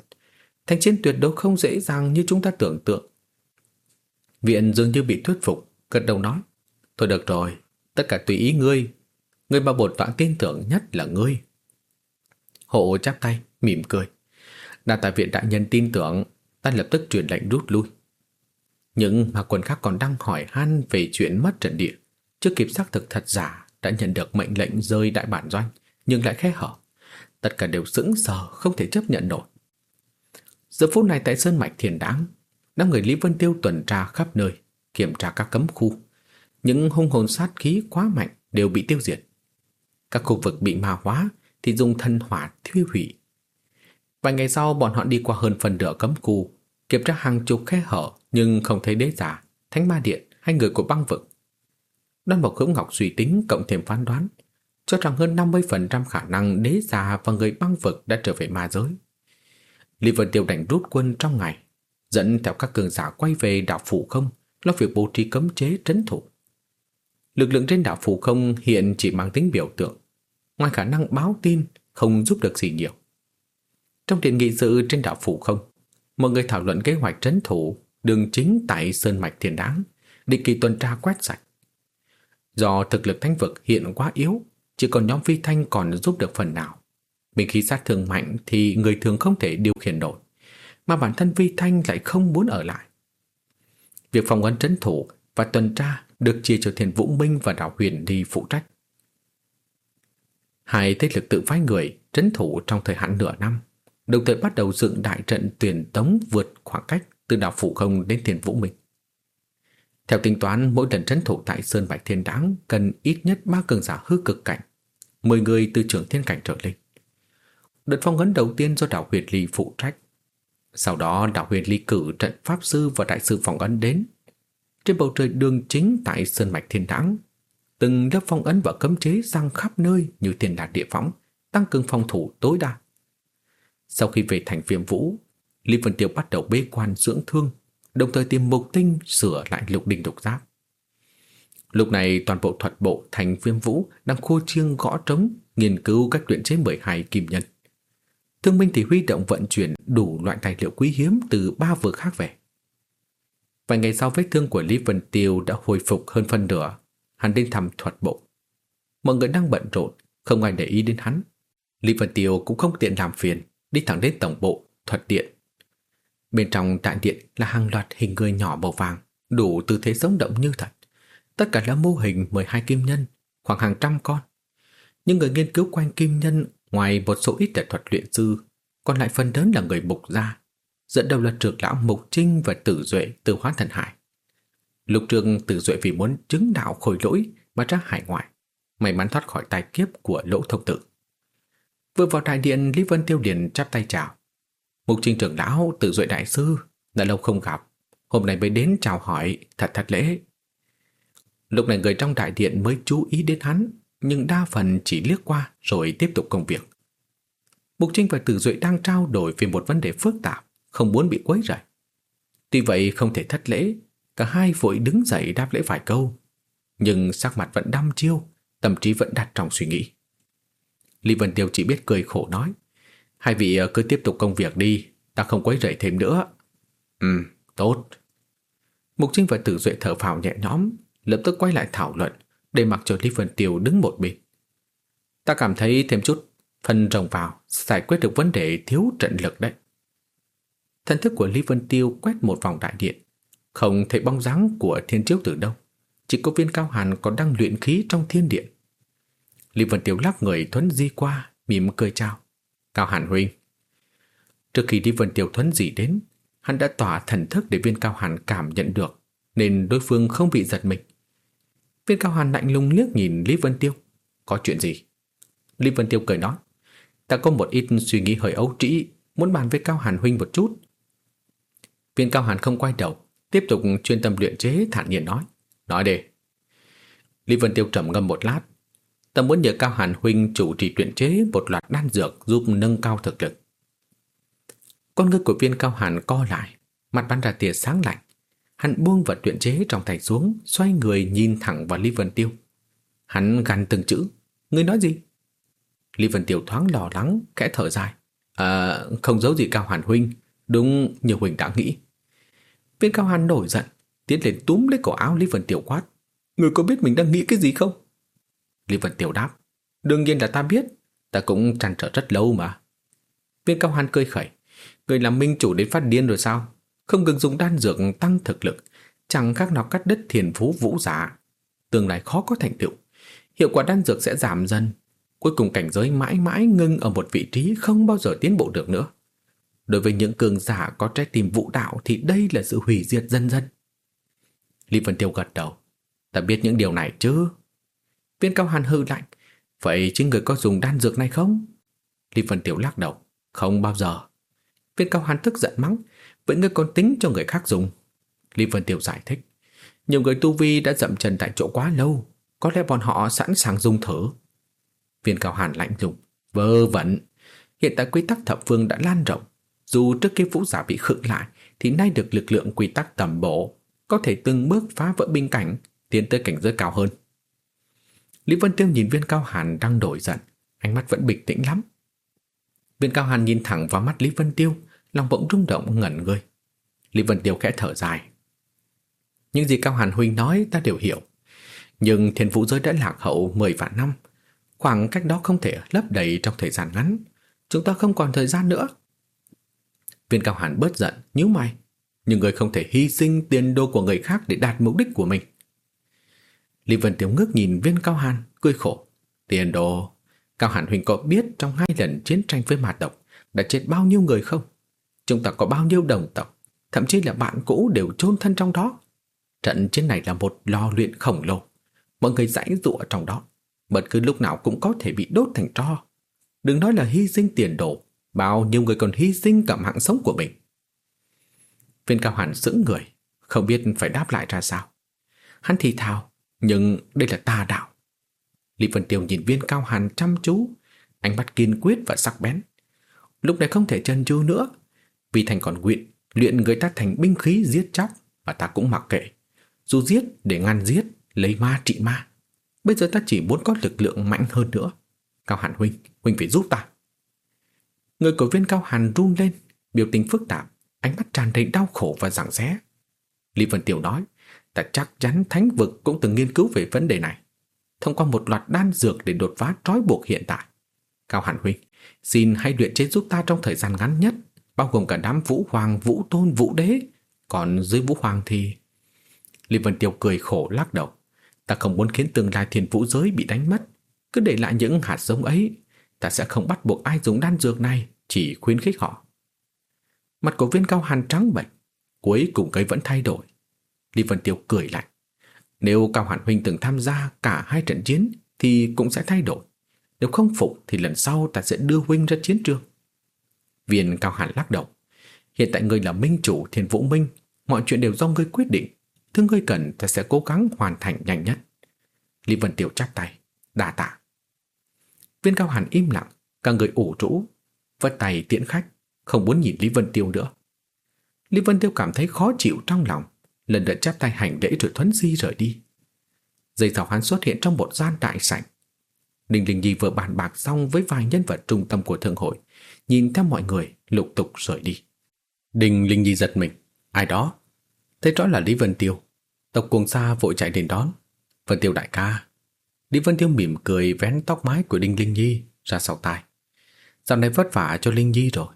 Thánh chiến tuyệt đối không dễ dàng như chúng ta tưởng tượng. Viện dường như bị thuyết phục, gật đầu nói, Thôi được rồi, tất cả tùy ý ngươi. Người mà bổn tọa tin tưởng nhất là ngươi. Hộ chắp tay, mỉm cười. Đà tài viện đại nhân tin tưởng, ta lập tức truyền lệnh rút lui. Nhưng mà quân khác còn đang hỏi han về chuyện mất trận địa. Chưa kịp xác thực thật giả, đã nhận được mệnh lệnh rơi đại bản doanh, nhưng lại khẽ hở. Tất cả đều sững sờ, không thể chấp nhận nổi. Giờ phút này tại Sơn Mạch Thiền Đáng, năm người Lý Vân Tiêu tuần tra khắp nơi, kiểm tra các cấm khu. Những hung hồn sát khí quá mạnh đều bị tiêu diệt. Các khu vực bị ma hóa thì dùng thân hỏa thiêu hủy. Vài ngày sau bọn họ đi qua hơn phần nửa cấm khu, kiểm tra hàng chục khe hở nhưng không thấy đế giả, thánh ma điện hay người của băng vực. Đoan Mộc Hữu Ngọc suy tính cộng thêm phán đoán, cho rằng hơn 50% khả năng đế giả và người băng vực đã trở về ma giới. Lý Vân Tiêu đành rút quân trong ngày, dẫn theo các cường giả quay về đạo Phủ Không, lo việc bố trí cấm chế trấn thủ. Lực lượng trên đảo Phủ Không hiện chỉ mang tính biểu tượng, ngoài khả năng báo tin không giúp được gì nhiều. Trong tiền nghị sự trên đảo Phủ Không, mọi người thảo luận kế hoạch trấn thủ đường chính tại Sơn Mạch Thiên Đáng, định kỳ tuần tra quét sạch. Do thực lực thánh vực hiện quá yếu, chỉ còn nhóm phi thanh còn giúp được phần nào. Bình khí sát thương mạnh thì người thường không thể điều khiển nổi, mà bản thân vi thanh lại không muốn ở lại. Việc phòng ấn trấn thủ và tuần tra được chia cho Thiên Vũ Minh và đạo Huyền đi phụ trách. Hai thế lực tự phái người trấn thủ trong thời hạn nửa năm, đồng thời bắt đầu dựng đại trận tuyển tống vượt khoảng cách từ đảo phủ Không đến Thiên Vũ Minh. Theo tính toán, mỗi lần trấn thủ tại Sơn Bạch Thiên Đáng cần ít nhất ba cường giả hư cực cảnh, 10 người từ trưởng thiên cảnh trở lên. Đợt phong ấn đầu tiên do đảo huyền Ly phụ trách. Sau đó đảo huyền Ly cử trận Pháp Sư và Đại sư phong ấn đến. Trên bầu trời đường chính tại Sơn Mạch Thiên Đáng, từng lớp phong ấn và cấm chế sang khắp nơi như tiền đạt địa phóng, tăng cường phòng thủ tối đa. Sau khi về thành viêm vũ, Lý Vân Tiêu bắt đầu bế quan dưỡng thương, đồng thời tìm mục tinh sửa lại lục đình độc giáp. Lúc này toàn bộ thuật bộ thành viêm vũ đang khô chiêng gõ trống nghiên cứu cách luyện chế 12 kim nhân. Thương minh thì huy động vận chuyển đủ loại tài liệu quý hiếm từ ba vừa khác về. Vài ngày sau vết thương của Lý Vân Tiêu đã hồi phục hơn phân nửa, hắn đến thăm thuật bộ. Mọi người đang bận rộn, không ai để ý đến hắn. Lý Vân Tiêu cũng không tiện làm phiền, đi thẳng đến tổng bộ, thuật điện. Bên trong đại điện là hàng loạt hình người nhỏ màu vàng, đủ tư thế sống động như thật. Tất cả là mô hình 12 kim nhân, khoảng hàng trăm con. Nhưng người nghiên cứu quanh kim nhân ngoài một số ít là thuật luyện sư, còn lại phần lớn là người bục gia, dẫn đầu là trưởng lão Mục Trinh và Tử Duệ từ Hóa Thần Hải. Lục trường Tử Duệ vì muốn chứng đạo khôi lỗi mà ra hải ngoại, may mắn thoát khỏi tai kiếp của lỗ thông tử. Vừa vào đại điện, Lý Vân Tiêu Điền chắp tay chào. Mục Trinh trưởng lão Tử Duệ đại sư, đã lâu không gặp, hôm nay mới đến chào hỏi, thật thật lễ. Lúc này người trong đại điện mới chú ý đến hắn, nhưng đa phần chỉ liếc qua rồi tiếp tục công việc. Mục Trinh và Tử Duệ đang trao đổi về một vấn đề phức tạp, không muốn bị quấy rầy. Tuy vậy không thể thất lễ, cả hai vội đứng dậy đáp lễ vài câu, nhưng sắc mặt vẫn đăm chiêu, tâm trí vẫn đặt trong suy nghĩ. Lý Vân Tiêu chỉ biết cười khổ nói, hai vị ờ, cứ tiếp tục công việc đi, ta không quấy rầy thêm nữa. Ừ, tốt. Mục Trinh và Tử Duệ thở phào nhẹ nhõm, lập tức quay lại thảo luận, để mặc cho Lý Vân Tiêu đứng một bên. Ta cảm thấy thêm chút phần rồng vào giải quyết được vấn đề thiếu trận lực đấy. Thần thức của Lý Vân Tiêu quét một vòng đại điện, không thấy bóng dáng của thiên chiếu từ đâu. Chỉ có viên cao hàn còn đang luyện khí trong thiên điện. Lý Vân Tiêu lắc người thuấn di qua, mỉm cười chào. Cao hàn huynh. Trước khi Lý Vân Tiêu thuấn di đến, hắn đã tỏa thần thức để viên cao hàn cảm nhận được, nên đối phương không bị giật mình. Viên cao hàn lạnh lùng liếc nhìn Lý Vân Tiêu. Có chuyện gì? Lý Vân Tiêu cười nói. Ta có một ít suy nghĩ hơi ấu trĩ, muốn bàn với Cao Hàn huynh một chút. Viên Cao Hàn không quay đầu, tiếp tục chuyên tâm luyện chế thản nhiên nói. Nói đi. Lý Vân Tiêu trầm ngâm một lát. Ta muốn nhờ Cao Hàn huynh chủ trì luyện chế một loạt đan dược giúp nâng cao thực lực. Con ngươi của viên Cao Hàn co lại, mặt bắn ra tia sáng lạnh. Hắn buông vật luyện chế trong tay xuống, xoay người nhìn thẳng vào Lý Vân Tiêu. Hắn gằn từng chữ. Ngươi nói gì? Lý Vân Tiêu thoáng lo lắng, kẽ thở dài. À, không giấu gì Cao Hàn Huynh, đúng như Huynh đã nghĩ. Viên Cao Hàn nổi giận, tiến lên túm lấy cổ áo Lý Vân Tiêu quát. Người có biết mình đang nghĩ cái gì không? Lý Vân Tiêu đáp. Đương nhiên là ta biết, ta cũng trăn trở rất lâu mà. Viên Cao Hàn cười khẩy. Người làm minh chủ đến phát điên rồi sao? Không ngừng dùng đan dược tăng thực lực, chẳng khác nào cắt đứt thiền phú vũ giả. Tương lai khó có thành tựu. Hiệu quả đan dược sẽ giảm dần, Cuối cùng cảnh giới mãi mãi ngưng ở một vị trí không bao giờ tiến bộ được nữa. Đối với những cường giả có trái tim vũ đạo thì đây là sự hủy diệt dân dân. Lý Vân Tiêu gật đầu. Ta biết những điều này chứ. Viên cao hàn hư lạnh. Vậy chứ người có dùng đan dược này không? Lý Vân Tiêu lắc đầu. Không bao giờ. Viên cao hàn tức giận mắng. Vậy ngươi còn tính cho người khác dùng. Lý Vân Tiêu giải thích. Nhiều người tu vi đã dậm chân tại chỗ quá lâu. Có lẽ bọn họ sẵn sàng dùng thử. Viên cao hàn lạnh lùng, vơ vẩn. Hiện tại quy tắc thập phương đã lan rộng. Dù trước kia vũ giả bị khựng lại, thì nay được lực lượng quy tắc tầm bộ, có thể từng bước phá vỡ binh cảnh, tiến tới cảnh giới cao hơn. Lý Vân Tiêu nhìn viên cao hàn đang đổi giận, ánh mắt vẫn bình tĩnh lắm. Viên cao hàn nhìn thẳng vào mắt Lý Vân Tiêu, lòng bỗng rung động ngẩn người. Lý Vân Tiêu khẽ thở dài. Những gì Cao Hàn Huynh nói ta đều hiểu. Nhưng thiên vũ giới đã lạc hậu 10 vạn năm, Khoảng cách đó không thể lấp đầy trong thời gian ngắn. Chúng ta không còn thời gian nữa. Viên Cao Hàn bớt giận, nhíu mày. Nhưng người không thể hy sinh tiền đô của người khác để đạt mục đích của mình. Lý Vân Tiếu ngước nhìn viên Cao Hàn, cười khổ. Tiền đồ, Cao Hàn Huỳnh có biết trong hai lần chiến tranh với mạt độc đã chết bao nhiêu người không? Chúng ta có bao nhiêu đồng tộc, thậm chí là bạn cũ đều chôn thân trong đó. Trận chiến này là một lò luyện khổng lồ. Mọi người rãy rụa trong đó bất cứ lúc nào cũng có thể bị đốt thành tro. Đừng nói là hy sinh tiền đồ, bao nhiêu người còn hy sinh cả mạng sống của mình. Viên cao hàn sững người, không biết phải đáp lại ra sao. Hắn thì thào, nhưng đây là tà đạo. Lý Vân Tiêu nhìn viên cao hàn chăm chú, ánh mắt kiên quyết và sắc bén. Lúc này không thể chân chú nữa, vì thành còn nguyện luyện người ta thành binh khí giết chóc và ta cũng mặc kệ. Dù giết để ngăn giết, lấy ma trị ma. Bây giờ ta chỉ muốn có lực lượng mạnh hơn nữa. Cao Hàn Huynh, Huynh phải giúp ta. Người của viên Cao Hàn run lên, biểu tình phức tạp, ánh mắt tràn đầy đau khổ và giảng rẽ Lý Vân Tiểu nói, ta chắc chắn Thánh Vực cũng từng nghiên cứu về vấn đề này. Thông qua một loạt đan dược để đột phá trói buộc hiện tại. Cao Hàn Huynh, xin hãy luyện chế giúp ta trong thời gian ngắn nhất, bao gồm cả đám vũ hoàng, vũ tôn, vũ đế. Còn dưới vũ hoàng thì... Lý Vân Tiêu cười khổ lắc đầu. Ta không muốn khiến tương lai thiền vũ giới bị đánh mất. Cứ để lại những hạt giống ấy. Ta sẽ không bắt buộc ai dùng đan dược này, chỉ khuyến khích họ. Mặt của viên cao hàn trắng bệch, cuối cùng cây vẫn thay đổi. Lý Vân Tiêu cười lạnh. Nếu Cao Hàn Huynh từng tham gia cả hai trận chiến thì cũng sẽ thay đổi. Nếu không phục thì lần sau ta sẽ đưa Huynh ra chiến trường. Viên Cao Hàn lắc đầu. Hiện tại ngươi là minh chủ thiên vũ minh, mọi chuyện đều do ngươi quyết định. Thứ ngươi cần ta sẽ cố gắng hoàn thành nhanh nhất. Lý Vân Tiêu chắp tay, đa tạ. Viên Cao Hàn im lặng, cả người ủ rũ, vất tay tiễn khách, không muốn nhìn Lý Vân Tiêu nữa. Lý Vân Tiêu cảm thấy khó chịu trong lòng, lần lượt chắp tay hành lễ rồi thuấn di rời đi. Dây sau hắn xuất hiện trong một gian đại sảnh. Ninh Linh Nhi vừa bàn bạc xong với vài nhân vật trung tâm của thương hội, nhìn theo mọi người lục tục rời đi. Đình Linh Nhi giật mình, ai đó? Thấy rõ là Lý Vân Tiêu. Tộc cuồng xa vội chạy đến đón. Vân Tiêu đại ca. Lý Vân Tiêu mỉm cười vén tóc mái của Đinh Linh Nhi ra sau tai. Dạo này vất vả cho Linh Nhi rồi.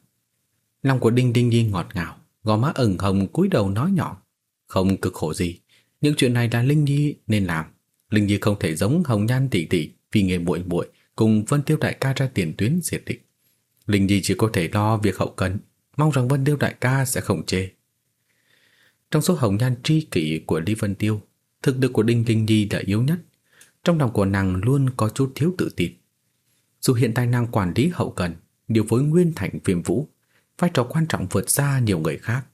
Lòng của Đinh Linh Nhi ngọt ngào, gò má ửng hồng cúi đầu nói nhỏ. Không cực khổ gì, những chuyện này là Linh Nhi nên làm. Linh Nhi không thể giống Hồng Nhan tỷ tỷ vì nghề muội muội cùng Vân Tiêu đại ca ra tiền tuyến diệt địch. Linh Nhi chỉ có thể lo việc hậu cần, mong rằng Vân Tiêu đại ca sẽ không chê. Trong số Hồng Nhan tri kỷ của Lý Vân Tiêu, thực lực của Đinh Linh Nhi là yếu nhất. Trong lòng của nàng luôn có chút thiếu tự tin. Dù hiện tại nàng quản lý hậu cần, điều phối nguyên thành viêm vũ, vai trò quan trọng vượt xa nhiều người khác.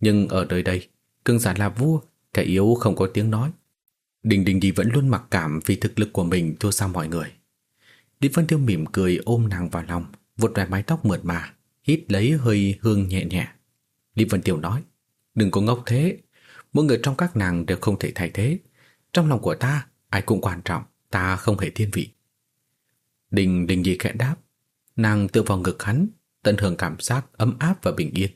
Nhưng ở đời đây, cường giả là vua, kẻ yếu không có tiếng nói. Đình Đình Đi vẫn luôn mặc cảm vì thực lực của mình thua xa mọi người. Lý Vân Tiêu mỉm cười ôm nàng vào lòng, vuốt vài mái tóc mượt mà, hít lấy hơi hương nhẹ nhẹ. Lý Vân Tiêu nói, đừng có ngốc thế, mỗi người trong các nàng đều không thể thay thế. Trong lòng của ta, ai cũng quan trọng, ta không hề thiên vị. Đình Đình Di khẽ đáp, nàng tựa vào ngực hắn, tận hưởng cảm giác ấm áp và bình yên.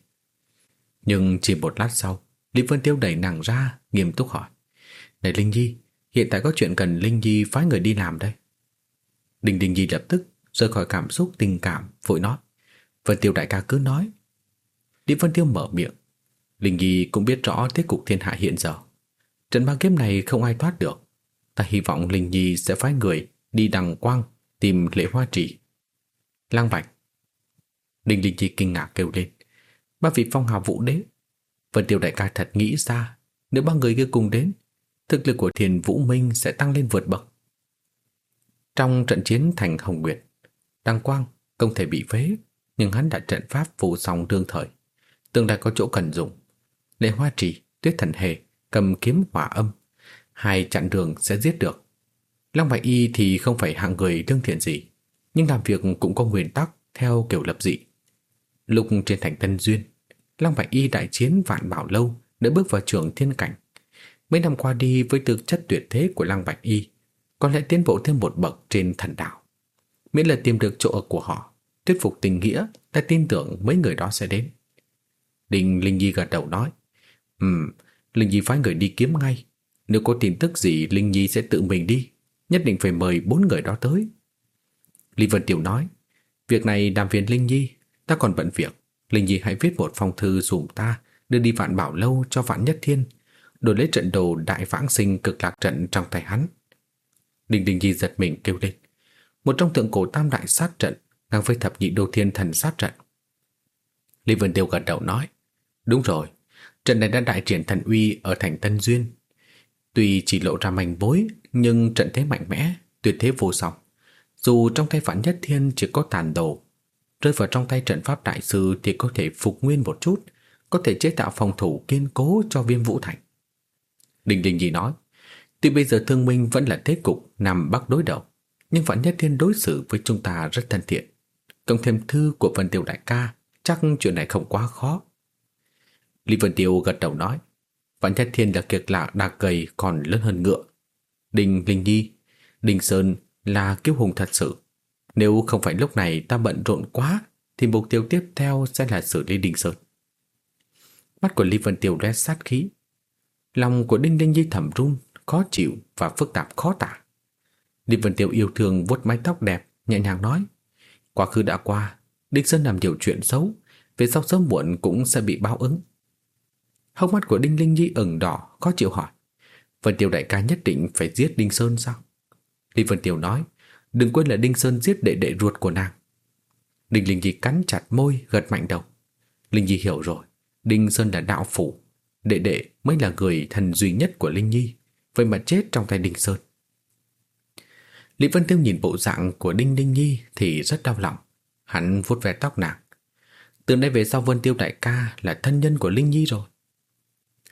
Nhưng chỉ một lát sau, Lý Vân Tiêu đẩy nàng ra, nghiêm túc hỏi. Này Linh Nhi, hiện tại có chuyện cần Linh Nhi phái người đi làm đây. Đình Đình Nhi lập tức rời khỏi cảm xúc tình cảm, vội nói. Vân Tiêu đại ca cứ nói. Lý Vân Tiêu mở miệng. Linh Nhi cũng biết rõ thế cục thiên hạ hiện giờ. Trận băng kiếp này không ai thoát được. Ta hy vọng Linh Nhi sẽ phái người đi đằng quang tìm lễ hoa trị. Lang Bạch. Đinh Linh Nhi kinh ngạc kêu lên. Ba vị phong hào vũ đế. Vân Tiêu đại ca thật nghĩ ra nếu ba người kia cùng đến thực lực của Thiền Vũ Minh sẽ tăng lên vượt bậc. Trong trận chiến thành Hồng Nguyệt, Đăng Quang không thể bị phế, nhưng hắn đã trận pháp vô song đương thời, tương lai có chỗ cần dùng. Lệ Hoa Trì, Tuyết Thần Hề cầm kiếm hỏa âm, hai chặn đường sẽ giết được. Long Bạch Y thì không phải hạng người lương thiện gì, nhưng làm việc cũng có nguyên tắc theo kiểu lập dị. Lúc trên thành Tân Duyên, Long Bạch Y đại chiến vạn bảo lâu đã bước vào trường thiên cảnh. Mấy năm qua đi với tư chất tuyệt thế của Lăng Bạch Y, có lẽ tiến bộ thêm một bậc trên thần đạo. Miễn là tìm được chỗ ở của họ, thuyết phục tình nghĩa, ta tin tưởng mấy người đó sẽ đến. Đinh Linh Nhi gật đầu nói, Ừm, Linh Nhi phái người đi kiếm ngay. Nếu có tin tức gì Linh Nhi sẽ tự mình đi, nhất định phải mời bốn người đó tới. Lý Vân Tiểu nói, việc này đàm phiền Linh Nhi, ta còn bận việc. Linh Nhi hãy viết một phong thư dùm ta, đưa đi vạn bảo lâu cho vạn nhất thiên, đổi lấy trận đồ đại vãng sinh cực lạc trận trong tay hắn. Đinh đình Nhi giật mình kêu lên. Một trong tượng cổ tam đại sát trận ngang với thập nhị đô thiên thần sát trận. Lý Vân Tiêu gật đầu nói. Đúng rồi, trận này đã đại triển thần uy ở thành Tân Duyên. Tuy chỉ lộ ra mảnh bối, nhưng trận thế mạnh mẽ, tuyệt thế vô song. Dù trong tay Vạn Nhất Thiên chỉ có tàn đồ, rơi vào trong tay trận pháp đại sư thì có thể phục nguyên một chút, có thể chế tạo phòng thủ kiên cố cho viêm vũ thành. Đình Đình gì nói, tuy bây giờ thương minh vẫn là thế cục nằm bắc đối đầu, nhưng Vạn Nhất Thiên đối xử với chúng ta rất thân thiện. Cộng thêm thư của Vân Tiêu Đại ca, chắc chuyện này không quá khó. Lý Vân Tiêu gật đầu nói, Vạn Nhất Thiên là kiệt lạ đa cầy còn lớn hơn ngựa. Đình Linh Nhi, Đình Sơn là kiêu hùng thật sự. Nếu không phải lúc này ta bận rộn quá, thì mục tiêu tiếp theo sẽ là xử lý Đình Sơn. Mắt của Lý Vân Tiêu lóe sát khí, Lòng của Đinh Linh Nhi thầm run, khó chịu và phức tạp khó tả. Lý Vân Tiêu yêu thương vuốt mái tóc đẹp, nhẹ nhàng nói, Quá khứ đã qua, Đinh Sơn làm nhiều chuyện xấu, về sau sớm muộn cũng sẽ bị báo ứng. Hốc mắt của Đinh Linh Nhi ửng đỏ, khó chịu hỏi. Vân Tiêu đại ca nhất định phải giết Đinh Sơn sao? Lý Vân Tiêu nói, đừng quên là Đinh Sơn giết đệ đệ ruột của nàng. Đinh Linh Nhi cắn chặt môi, gật mạnh đầu. Linh Nhi hiểu rồi, Đinh Sơn là đạo phủ, đệ đệ mới là người thần duy nhất của Linh Nhi, vậy mà chết trong tay Đinh Sơn. Lý Vân Tiêu nhìn bộ dạng của Đinh Linh Nhi thì rất đau lòng. Hắn vuốt ve tóc nàng. Từ nay về sau Vân Tiêu đại ca là thân nhân của Linh Nhi rồi.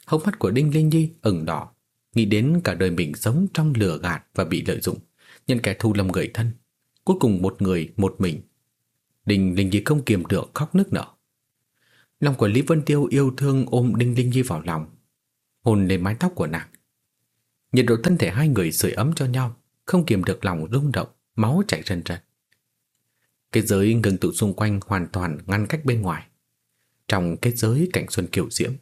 Hốc mắt của Đinh Linh Nhi ửng đỏ, nghĩ đến cả đời mình sống trong lừa gạt và bị lợi dụng, nhân kẻ thù lầm người thân. Cuối cùng một người, một mình. Đinh Linh Nhi không kiềm được khóc nức nở. Lòng của Lý Vân Tiêu yêu thương ôm Đinh Linh Nhi vào lòng, hôn lên mái tóc của nàng. Nhiệt độ thân thể hai người sưởi ấm cho nhau, không kiềm được lòng rung động, máu chảy rần rần. Cái giới ngừng tụ xung quanh hoàn toàn ngăn cách bên ngoài. Trong cái giới cảnh xuân kiểu diễm,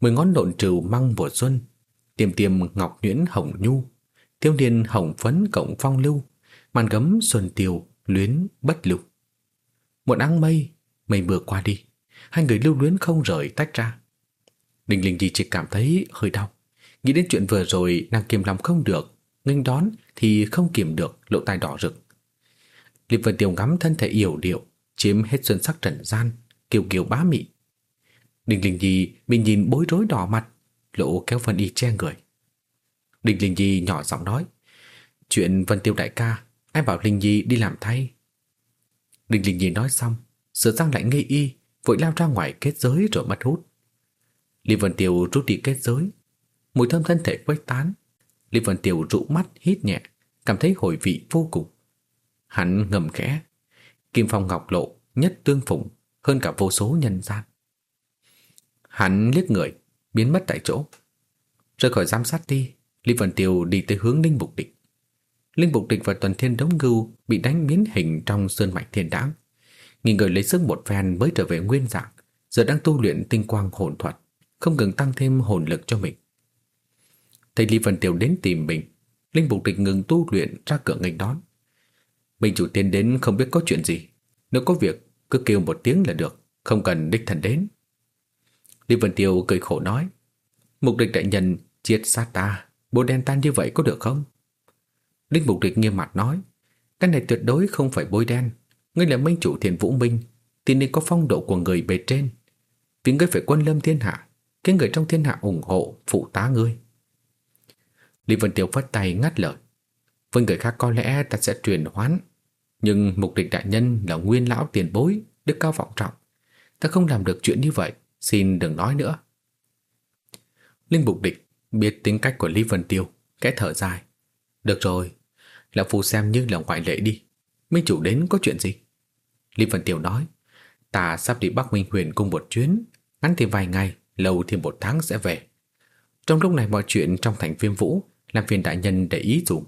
mười ngón độn trừ măng mùa xuân, tiềm tiềm ngọc nhuyễn hồng nhu, tiêu niên hồng phấn cộng phong lưu, màn gấm xuân tiêu luyến bất lưu. Một áng mây, mây mưa qua đi, hai người lưu luyến không rời tách ra. Đình Linh Nhi chỉ cảm thấy hơi đau, nghĩ đến chuyện vừa rồi nàng kiềm lòng không được, nghênh đón thì không kiềm được lộ tai đỏ rực. Liệp Vân Tiêu ngắm thân thể yểu điệu, chiếm hết xuân sắc trần gian, kiều kiều bá mị. Đình Linh Nhi bị nhìn bối rối đỏ mặt, lộ kéo Vân Y che người. Đình Linh Nhi nhỏ giọng nói, chuyện Vân Tiêu đại ca, ai bảo Linh Nhi đi làm thay. Đình Linh Nhi nói xong, sửa sang lại ngây y, vội lao ra ngoài kết giới rồi mất hút. Lý Vân Tiêu rút đi kết giới, mùi thơm thân thể quét tán. Lý Vân Tiêu rụ mắt hít nhẹ, cảm thấy hồi vị vô cùng. Hắn ngầm khẽ, Kim Phong Ngọc Lộ nhất tương phụng hơn cả vô số nhân gian. Hắn liếc người, biến mất tại chỗ. Rời khỏi giám sát đi, Lý Vân Tiêu đi tới hướng Linh Bục Địch. Linh Bục Địch và Tuần Thiên Đống Ngưu bị đánh biến hình trong sơn mạch thiên đáng. Nghỉ người lấy sức một phen mới trở về nguyên dạng, giờ đang tu luyện tinh quang hồn thuật, không ngừng tăng thêm hồn lực cho mình. Thấy Lý Vân Tiêu đến tìm mình, Linh Bục Địch ngừng tu luyện ra cửa nghênh đón. Mình chủ tiên đến không biết có chuyện gì, nếu có việc cứ kêu một tiếng là được, không cần đích thần đến. Lý Vân Tiêu cười khổ nói, Mục địch đại nhân triệt sát ta, bố đen tan như vậy có được không? Linh Mục địch nghiêm mặt nói, cái này tuyệt đối không phải bôi đen, ngươi là minh chủ thiền vũ minh, thì nên có phong độ của người bề trên. Vì ngươi phải quân lâm thiên hạ, khiến người trong thiên hạ ủng hộ, phụ tá ngươi. Lý Vân Tiêu phất tay ngắt lời. Với người khác có lẽ ta sẽ truyền hoán, nhưng mục địch đại nhân là nguyên lão tiền bối, đức cao vọng trọng. Ta không làm được chuyện như vậy, xin đừng nói nữa. Linh Bục Địch biết tính cách của Lý Vân Tiêu, kẽ thở dài. Được rồi, lão phu xem như là ngoại lệ đi. Minh chủ đến có chuyện gì? Lý Vân Tiêu nói, ta sắp đi Bắc Minh Huyền cung một chuyến, ngắn thì vài ngày, lâu thì một tháng sẽ về. Trong lúc này mọi chuyện trong thành viêm vũ làm phiền đại nhân để ý dùng.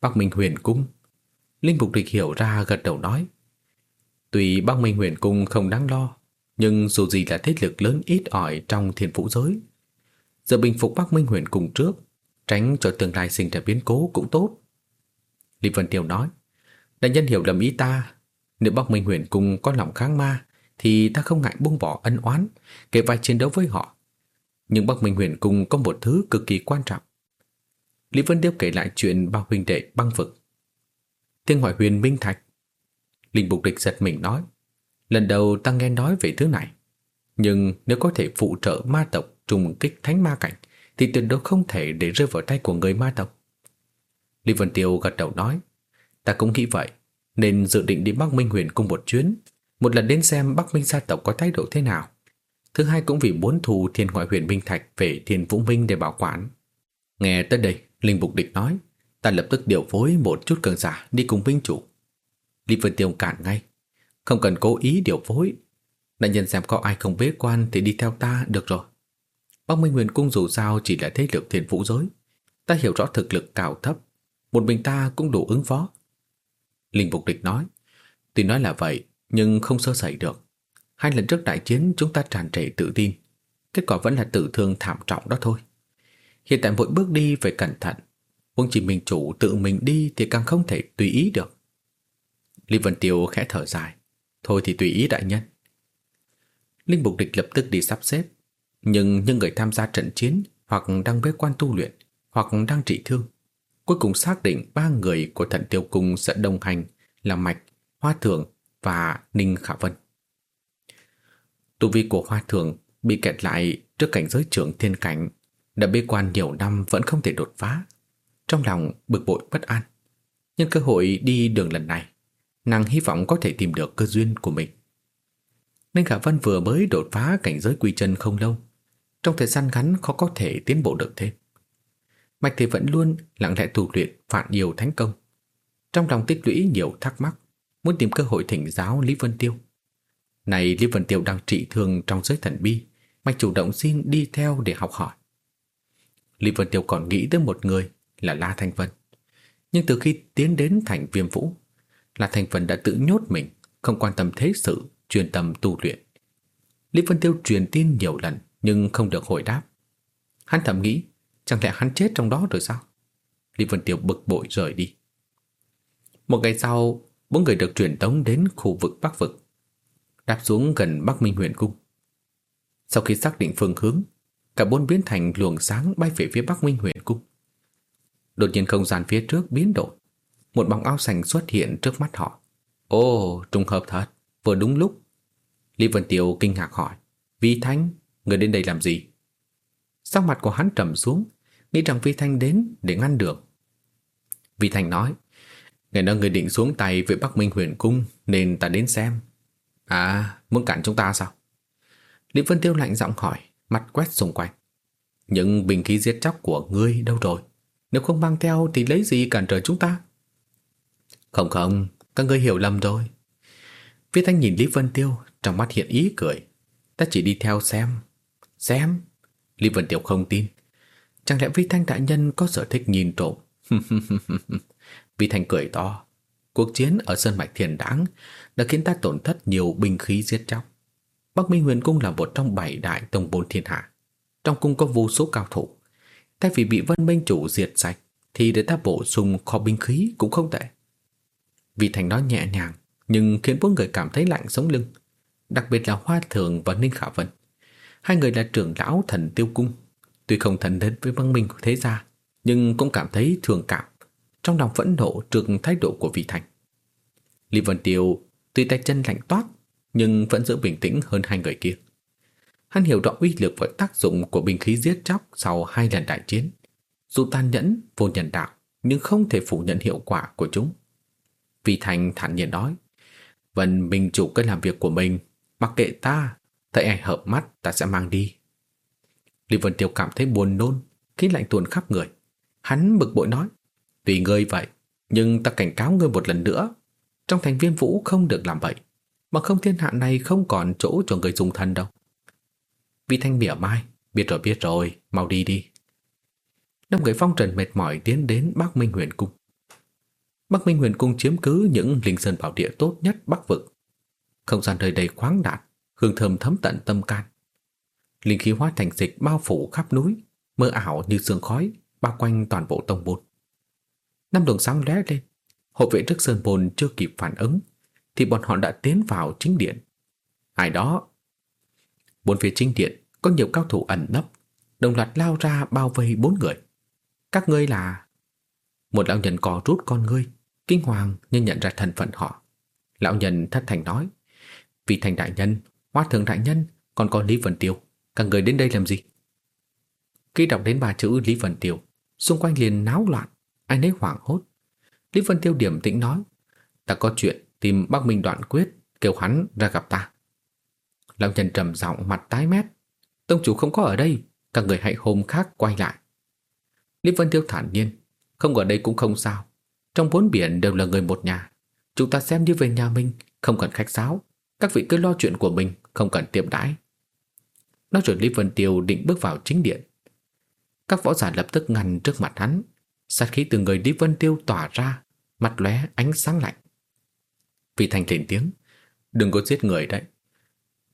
Bắc Minh Huyền cung Linh Mục Địch hiểu ra gật đầu nói Tuy Bắc Minh Huyền cung không đáng lo nhưng dù gì là thế lực lớn ít ỏi trong thiên vũ giới. Giờ bình phục Bắc Minh Huyền cùng trước, tránh cho tương lai sinh ra biến cố cũng tốt. Lý Vân Tiêu nói, đại nhân hiểu lầm ý ta, nếu Bắc Minh Huyền cùng có lòng kháng ma, thì ta không ngại buông bỏ ân oán, kể vai chiến đấu với họ. Nhưng Bắc Minh Huyền cùng có một thứ cực kỳ quan trọng. Lý Vân Tiêu kể lại chuyện ba huynh đệ băng vực. Thiên hỏi huyền minh thạch. Linh Bục Địch giật mình nói, Lần đầu ta nghe nói về thứ này. Nhưng nếu có thể phụ trợ ma tộc trùng kích thánh ma cảnh thì tuyệt đối không thể để rơi vào tay của người ma tộc. Lý Vân Tiêu gật đầu nói Ta cũng nghĩ vậy nên dự định đi Bắc Minh huyền cùng một chuyến một lần đến xem Bắc Minh gia tộc có thái độ thế nào. Thứ hai cũng vì muốn thù thiên ngoại huyền Minh Thạch về thiên vũ minh để bảo quản. Nghe tới đây, Linh Bục Địch nói ta lập tức điều phối một chút cường giả đi cùng minh chủ. Lý Vân Tiêu cản ngay không cần cố ý điều phối. Đại nhân xem có ai không bế quan Thì đi theo ta, được rồi. Bắc Minh Huyền Cung dù sao chỉ là thế lực thiên vũ giới. Ta hiểu rõ thực lực cao thấp. Một mình ta cũng đủ ứng phó. Linh Phục Địch nói, Tuy nói là vậy, Nhưng không sơ sẩy được. Hai lần trước đại chiến, chúng ta tràn trề tự tin. Kết quả vẫn là tử thương thảm trọng đó thôi. Hiện tại mỗi bước đi phải cẩn thận. Quân chỉ mình chủ tự mình đi Thì càng không thể tùy ý được. Lý Vân Tiêu khẽ thở dài. Thôi thì tùy ý đại nhân. Linh Mục Địch lập tức đi sắp xếp. Nhưng những người tham gia trận chiến hoặc đang bế quan tu luyện hoặc đang trị thương. Cuối cùng xác định ba người của thận tiêu cung sẽ đồng hành là Mạch, Hoa Thường và Ninh Khả Vân. Tu vi của Hoa Thường bị kẹt lại trước cảnh giới trưởng thiên cảnh, đã bế quan nhiều năm vẫn không thể đột phá. Trong lòng bực bội bất an. Nhân cơ hội đi đường lần này, nàng hy vọng có thể tìm được cơ duyên của mình. Ninh Khả Vân vừa mới đột phá cảnh giới quy chân không lâu, trong thời gian ngắn khó có thể tiến bộ được thêm. Mạch thì vẫn luôn lặng lẽ tu luyện phản nhiều thánh công. Trong lòng tích lũy nhiều thắc mắc, muốn tìm cơ hội thỉnh giáo Lý Vân Tiêu. Này Lý Vân Tiêu đang trị thương trong giới thần bi, Mạch chủ động xin đi theo để học hỏi. Lý Vân Tiêu còn nghĩ tới một người là La Thanh Vân. Nhưng từ khi tiến đến thành viêm vũ, là thành phần đã tự nhốt mình, không quan tâm thế sự, chuyên tâm tu luyện. Lý Vân Tiêu truyền tin nhiều lần nhưng không được hồi đáp. Hắn thầm nghĩ, chẳng lẽ hắn chết trong đó rồi sao? Lý Vân Tiêu bực bội rời đi. Một ngày sau, bốn người được truyền tống đến khu vực Bắc Vực, đáp xuống gần Bắc Minh Huyền Cung. Sau khi xác định phương hướng, cả bốn biến thành luồng sáng bay về phía Bắc Minh Huyền Cung. Đột nhiên không gian phía trước biến đổi, một bóng áo xanh xuất hiện trước mắt họ. Ồ, trùng hợp thật, vừa đúng lúc. Lý Vân Tiêu kinh ngạc hỏi, Vi Thanh, người đến đây làm gì? Sắc mặt của hắn trầm xuống, nghĩ rằng Vi Thanh đến để ngăn đường. Vi Thanh nói, Ngày đó người định xuống tay với Bắc Minh huyền cung Nên ta đến xem À muốn cản chúng ta sao Lý Vân Tiêu lạnh giọng hỏi Mặt quét xung quanh Những bình khí giết chóc của ngươi đâu rồi Nếu không mang theo thì lấy gì cản trở chúng ta không không Các ngươi hiểu lầm rồi Viết Thanh nhìn Lý Vân Tiêu Trong mắt hiện ý cười Ta chỉ đi theo xem Xem Lý Vân Tiêu không tin Chẳng lẽ Vi Thanh đại nhân có sở thích nhìn trộm Vi Thanh cười to. Cuộc chiến ở Sơn Mạch Thiền Đáng đã khiến ta tổn thất nhiều binh khí giết chóc. Bắc Minh Huyền Cung là một trong bảy đại tông bồn thiên hạ. Trong cung có vô số cao thủ. Thay vì bị Vân Minh Chủ diệt sạch, thì để ta bổ sung kho binh khí cũng không tệ vì Thành nói nhẹ nhàng, nhưng khiến bốn người cảm thấy lạnh sống lưng. Đặc biệt là Hoa Thường và Ninh Khả Vân. Hai người là trưởng lão thần tiêu cung. Tuy không thần đến với băng minh của thế gia, nhưng cũng cảm thấy thường cảm trong lòng vẫn nộ trước thái độ của vị thành. Lý Vân Tiêu tuy tay chân lạnh toát nhưng vẫn giữ bình tĩnh hơn hai người kia. Hắn hiểu rõ uy lực và tác dụng của binh khí giết chóc sau hai lần đại chiến. Dù tàn nhẫn, vô nhân đạo, nhưng không thể phủ nhận hiệu quả của chúng. Vị Thành thản nhiên nói, Vân Minh chủ cứ làm việc của mình, mặc kệ ta, thấy ai hợp mắt ta sẽ mang đi. Lý Vân Tiêu cảm thấy buồn nôn, khí lạnh tuôn khắp người. Hắn bực bội nói, Tùy ngươi vậy, nhưng ta cảnh cáo ngươi một lần nữa. Trong thành viên vũ không được làm vậy, mà không thiên hạ này không còn chỗ cho người dùng thân đâu. Vị thanh mỉa mai, biết rồi biết rồi, mau đi đi. Đông người phong trần mệt mỏi tiến đến Bắc Minh huyền cung. Bắc Minh huyền cung chiếm cứ những linh sơn bảo địa tốt nhất Bắc vực. Không gian nơi đây khoáng đạt, hương thơm thấm tận tâm can. Linh khí hóa thành dịch bao phủ khắp núi, mơ ảo như sương khói, bao quanh toàn bộ tông môn. Năm luồng sáng lóe lên. Hộ vệ trước sơn bồn chưa kịp phản ứng thì bọn họ đã tiến vào chính điện. Ai đó? Bốn phía chính điện có nhiều cao thủ ẩn nấp, đồng loạt lao ra bao vây bốn người. Các ngươi là... Một lão nhân cò rút con ngươi, kinh hoàng nhưng nhận ra thân phận họ. Lão nhân thất thành nói, vì thành đại nhân, hoa thượng đại nhân, còn có Lý Vân Tiêu, các người đến đây làm gì? Khi đọc đến ba chữ Lý Vân Tiêu, xung quanh liền náo loạn. Anh ấy hoảng hốt. Lý Vân Tiêu điểm tĩnh nói, ta có chuyện tìm Bắc Minh đoạn quyết, kêu hắn ra gặp ta. Lão nhân trầm giọng mặt tái mét. Tông chủ không có ở đây, các người hãy hôm khác quay lại. Lý Vân Tiêu thản nhiên, không ở đây cũng không sao. Trong bốn biển đều là người một nhà. Chúng ta xem như về nhà mình, không cần khách sáo. Các vị cứ lo chuyện của mình, không cần tiệm đãi. Nói rồi Lý Vân Tiêu định bước vào chính điện. Các võ giả lập tức ngăn trước mặt hắn, sát khí từ người Lý Vân Tiêu tỏa ra, mặt lóe ánh sáng lạnh. Vì thành lên tiếng, đừng có giết người đấy.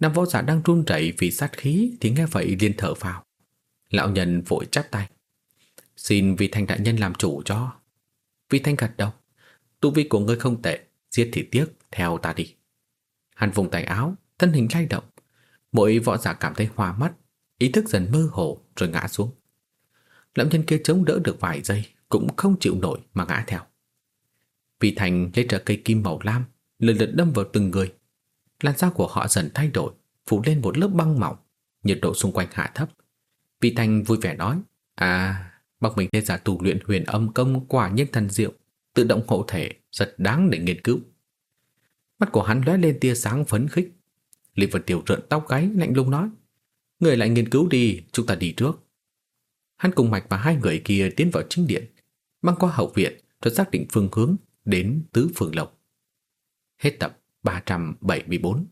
Nam võ giả đang run rẩy vì sát khí thì nghe vậy liền thở vào Lão nhân vội chắp tay. Xin vị thanh đại nhân làm chủ cho. Vị thanh gật đầu. Tu vi của ngươi không tệ, Giết thì tiếc, theo ta đi. Hắn vùng tay áo, thân hình lay động. Mỗi võ giả cảm thấy hoa mắt, ý thức dần mơ hồ rồi ngã xuống. Lão nhân kia chống đỡ được vài giây, cũng không chịu nổi mà ngã theo. Vị Thành lấy trở cây kim màu lam, lần lượt đâm vào từng người. Làn da của họ dần thay đổi, phủ lên một lớp băng mỏng, nhiệt độ xung quanh hạ thấp. Vị Thành vui vẻ nói, à, bác mình thế giả tù luyện huyền âm công quả nhiên thần diệu, tự động hộ thể, rất đáng để nghiên cứu. Mắt của hắn lóe lên tia sáng phấn khích. Lý Vật Tiểu rợn tóc gáy lạnh lùng nói, người lại nghiên cứu đi, chúng ta đi trước. Hắn cùng Mạch và hai người kia tiến vào chính điện, băng qua hậu viện rồi xác định phương hướng đến Tứ Phương Lộc. Hết tập 374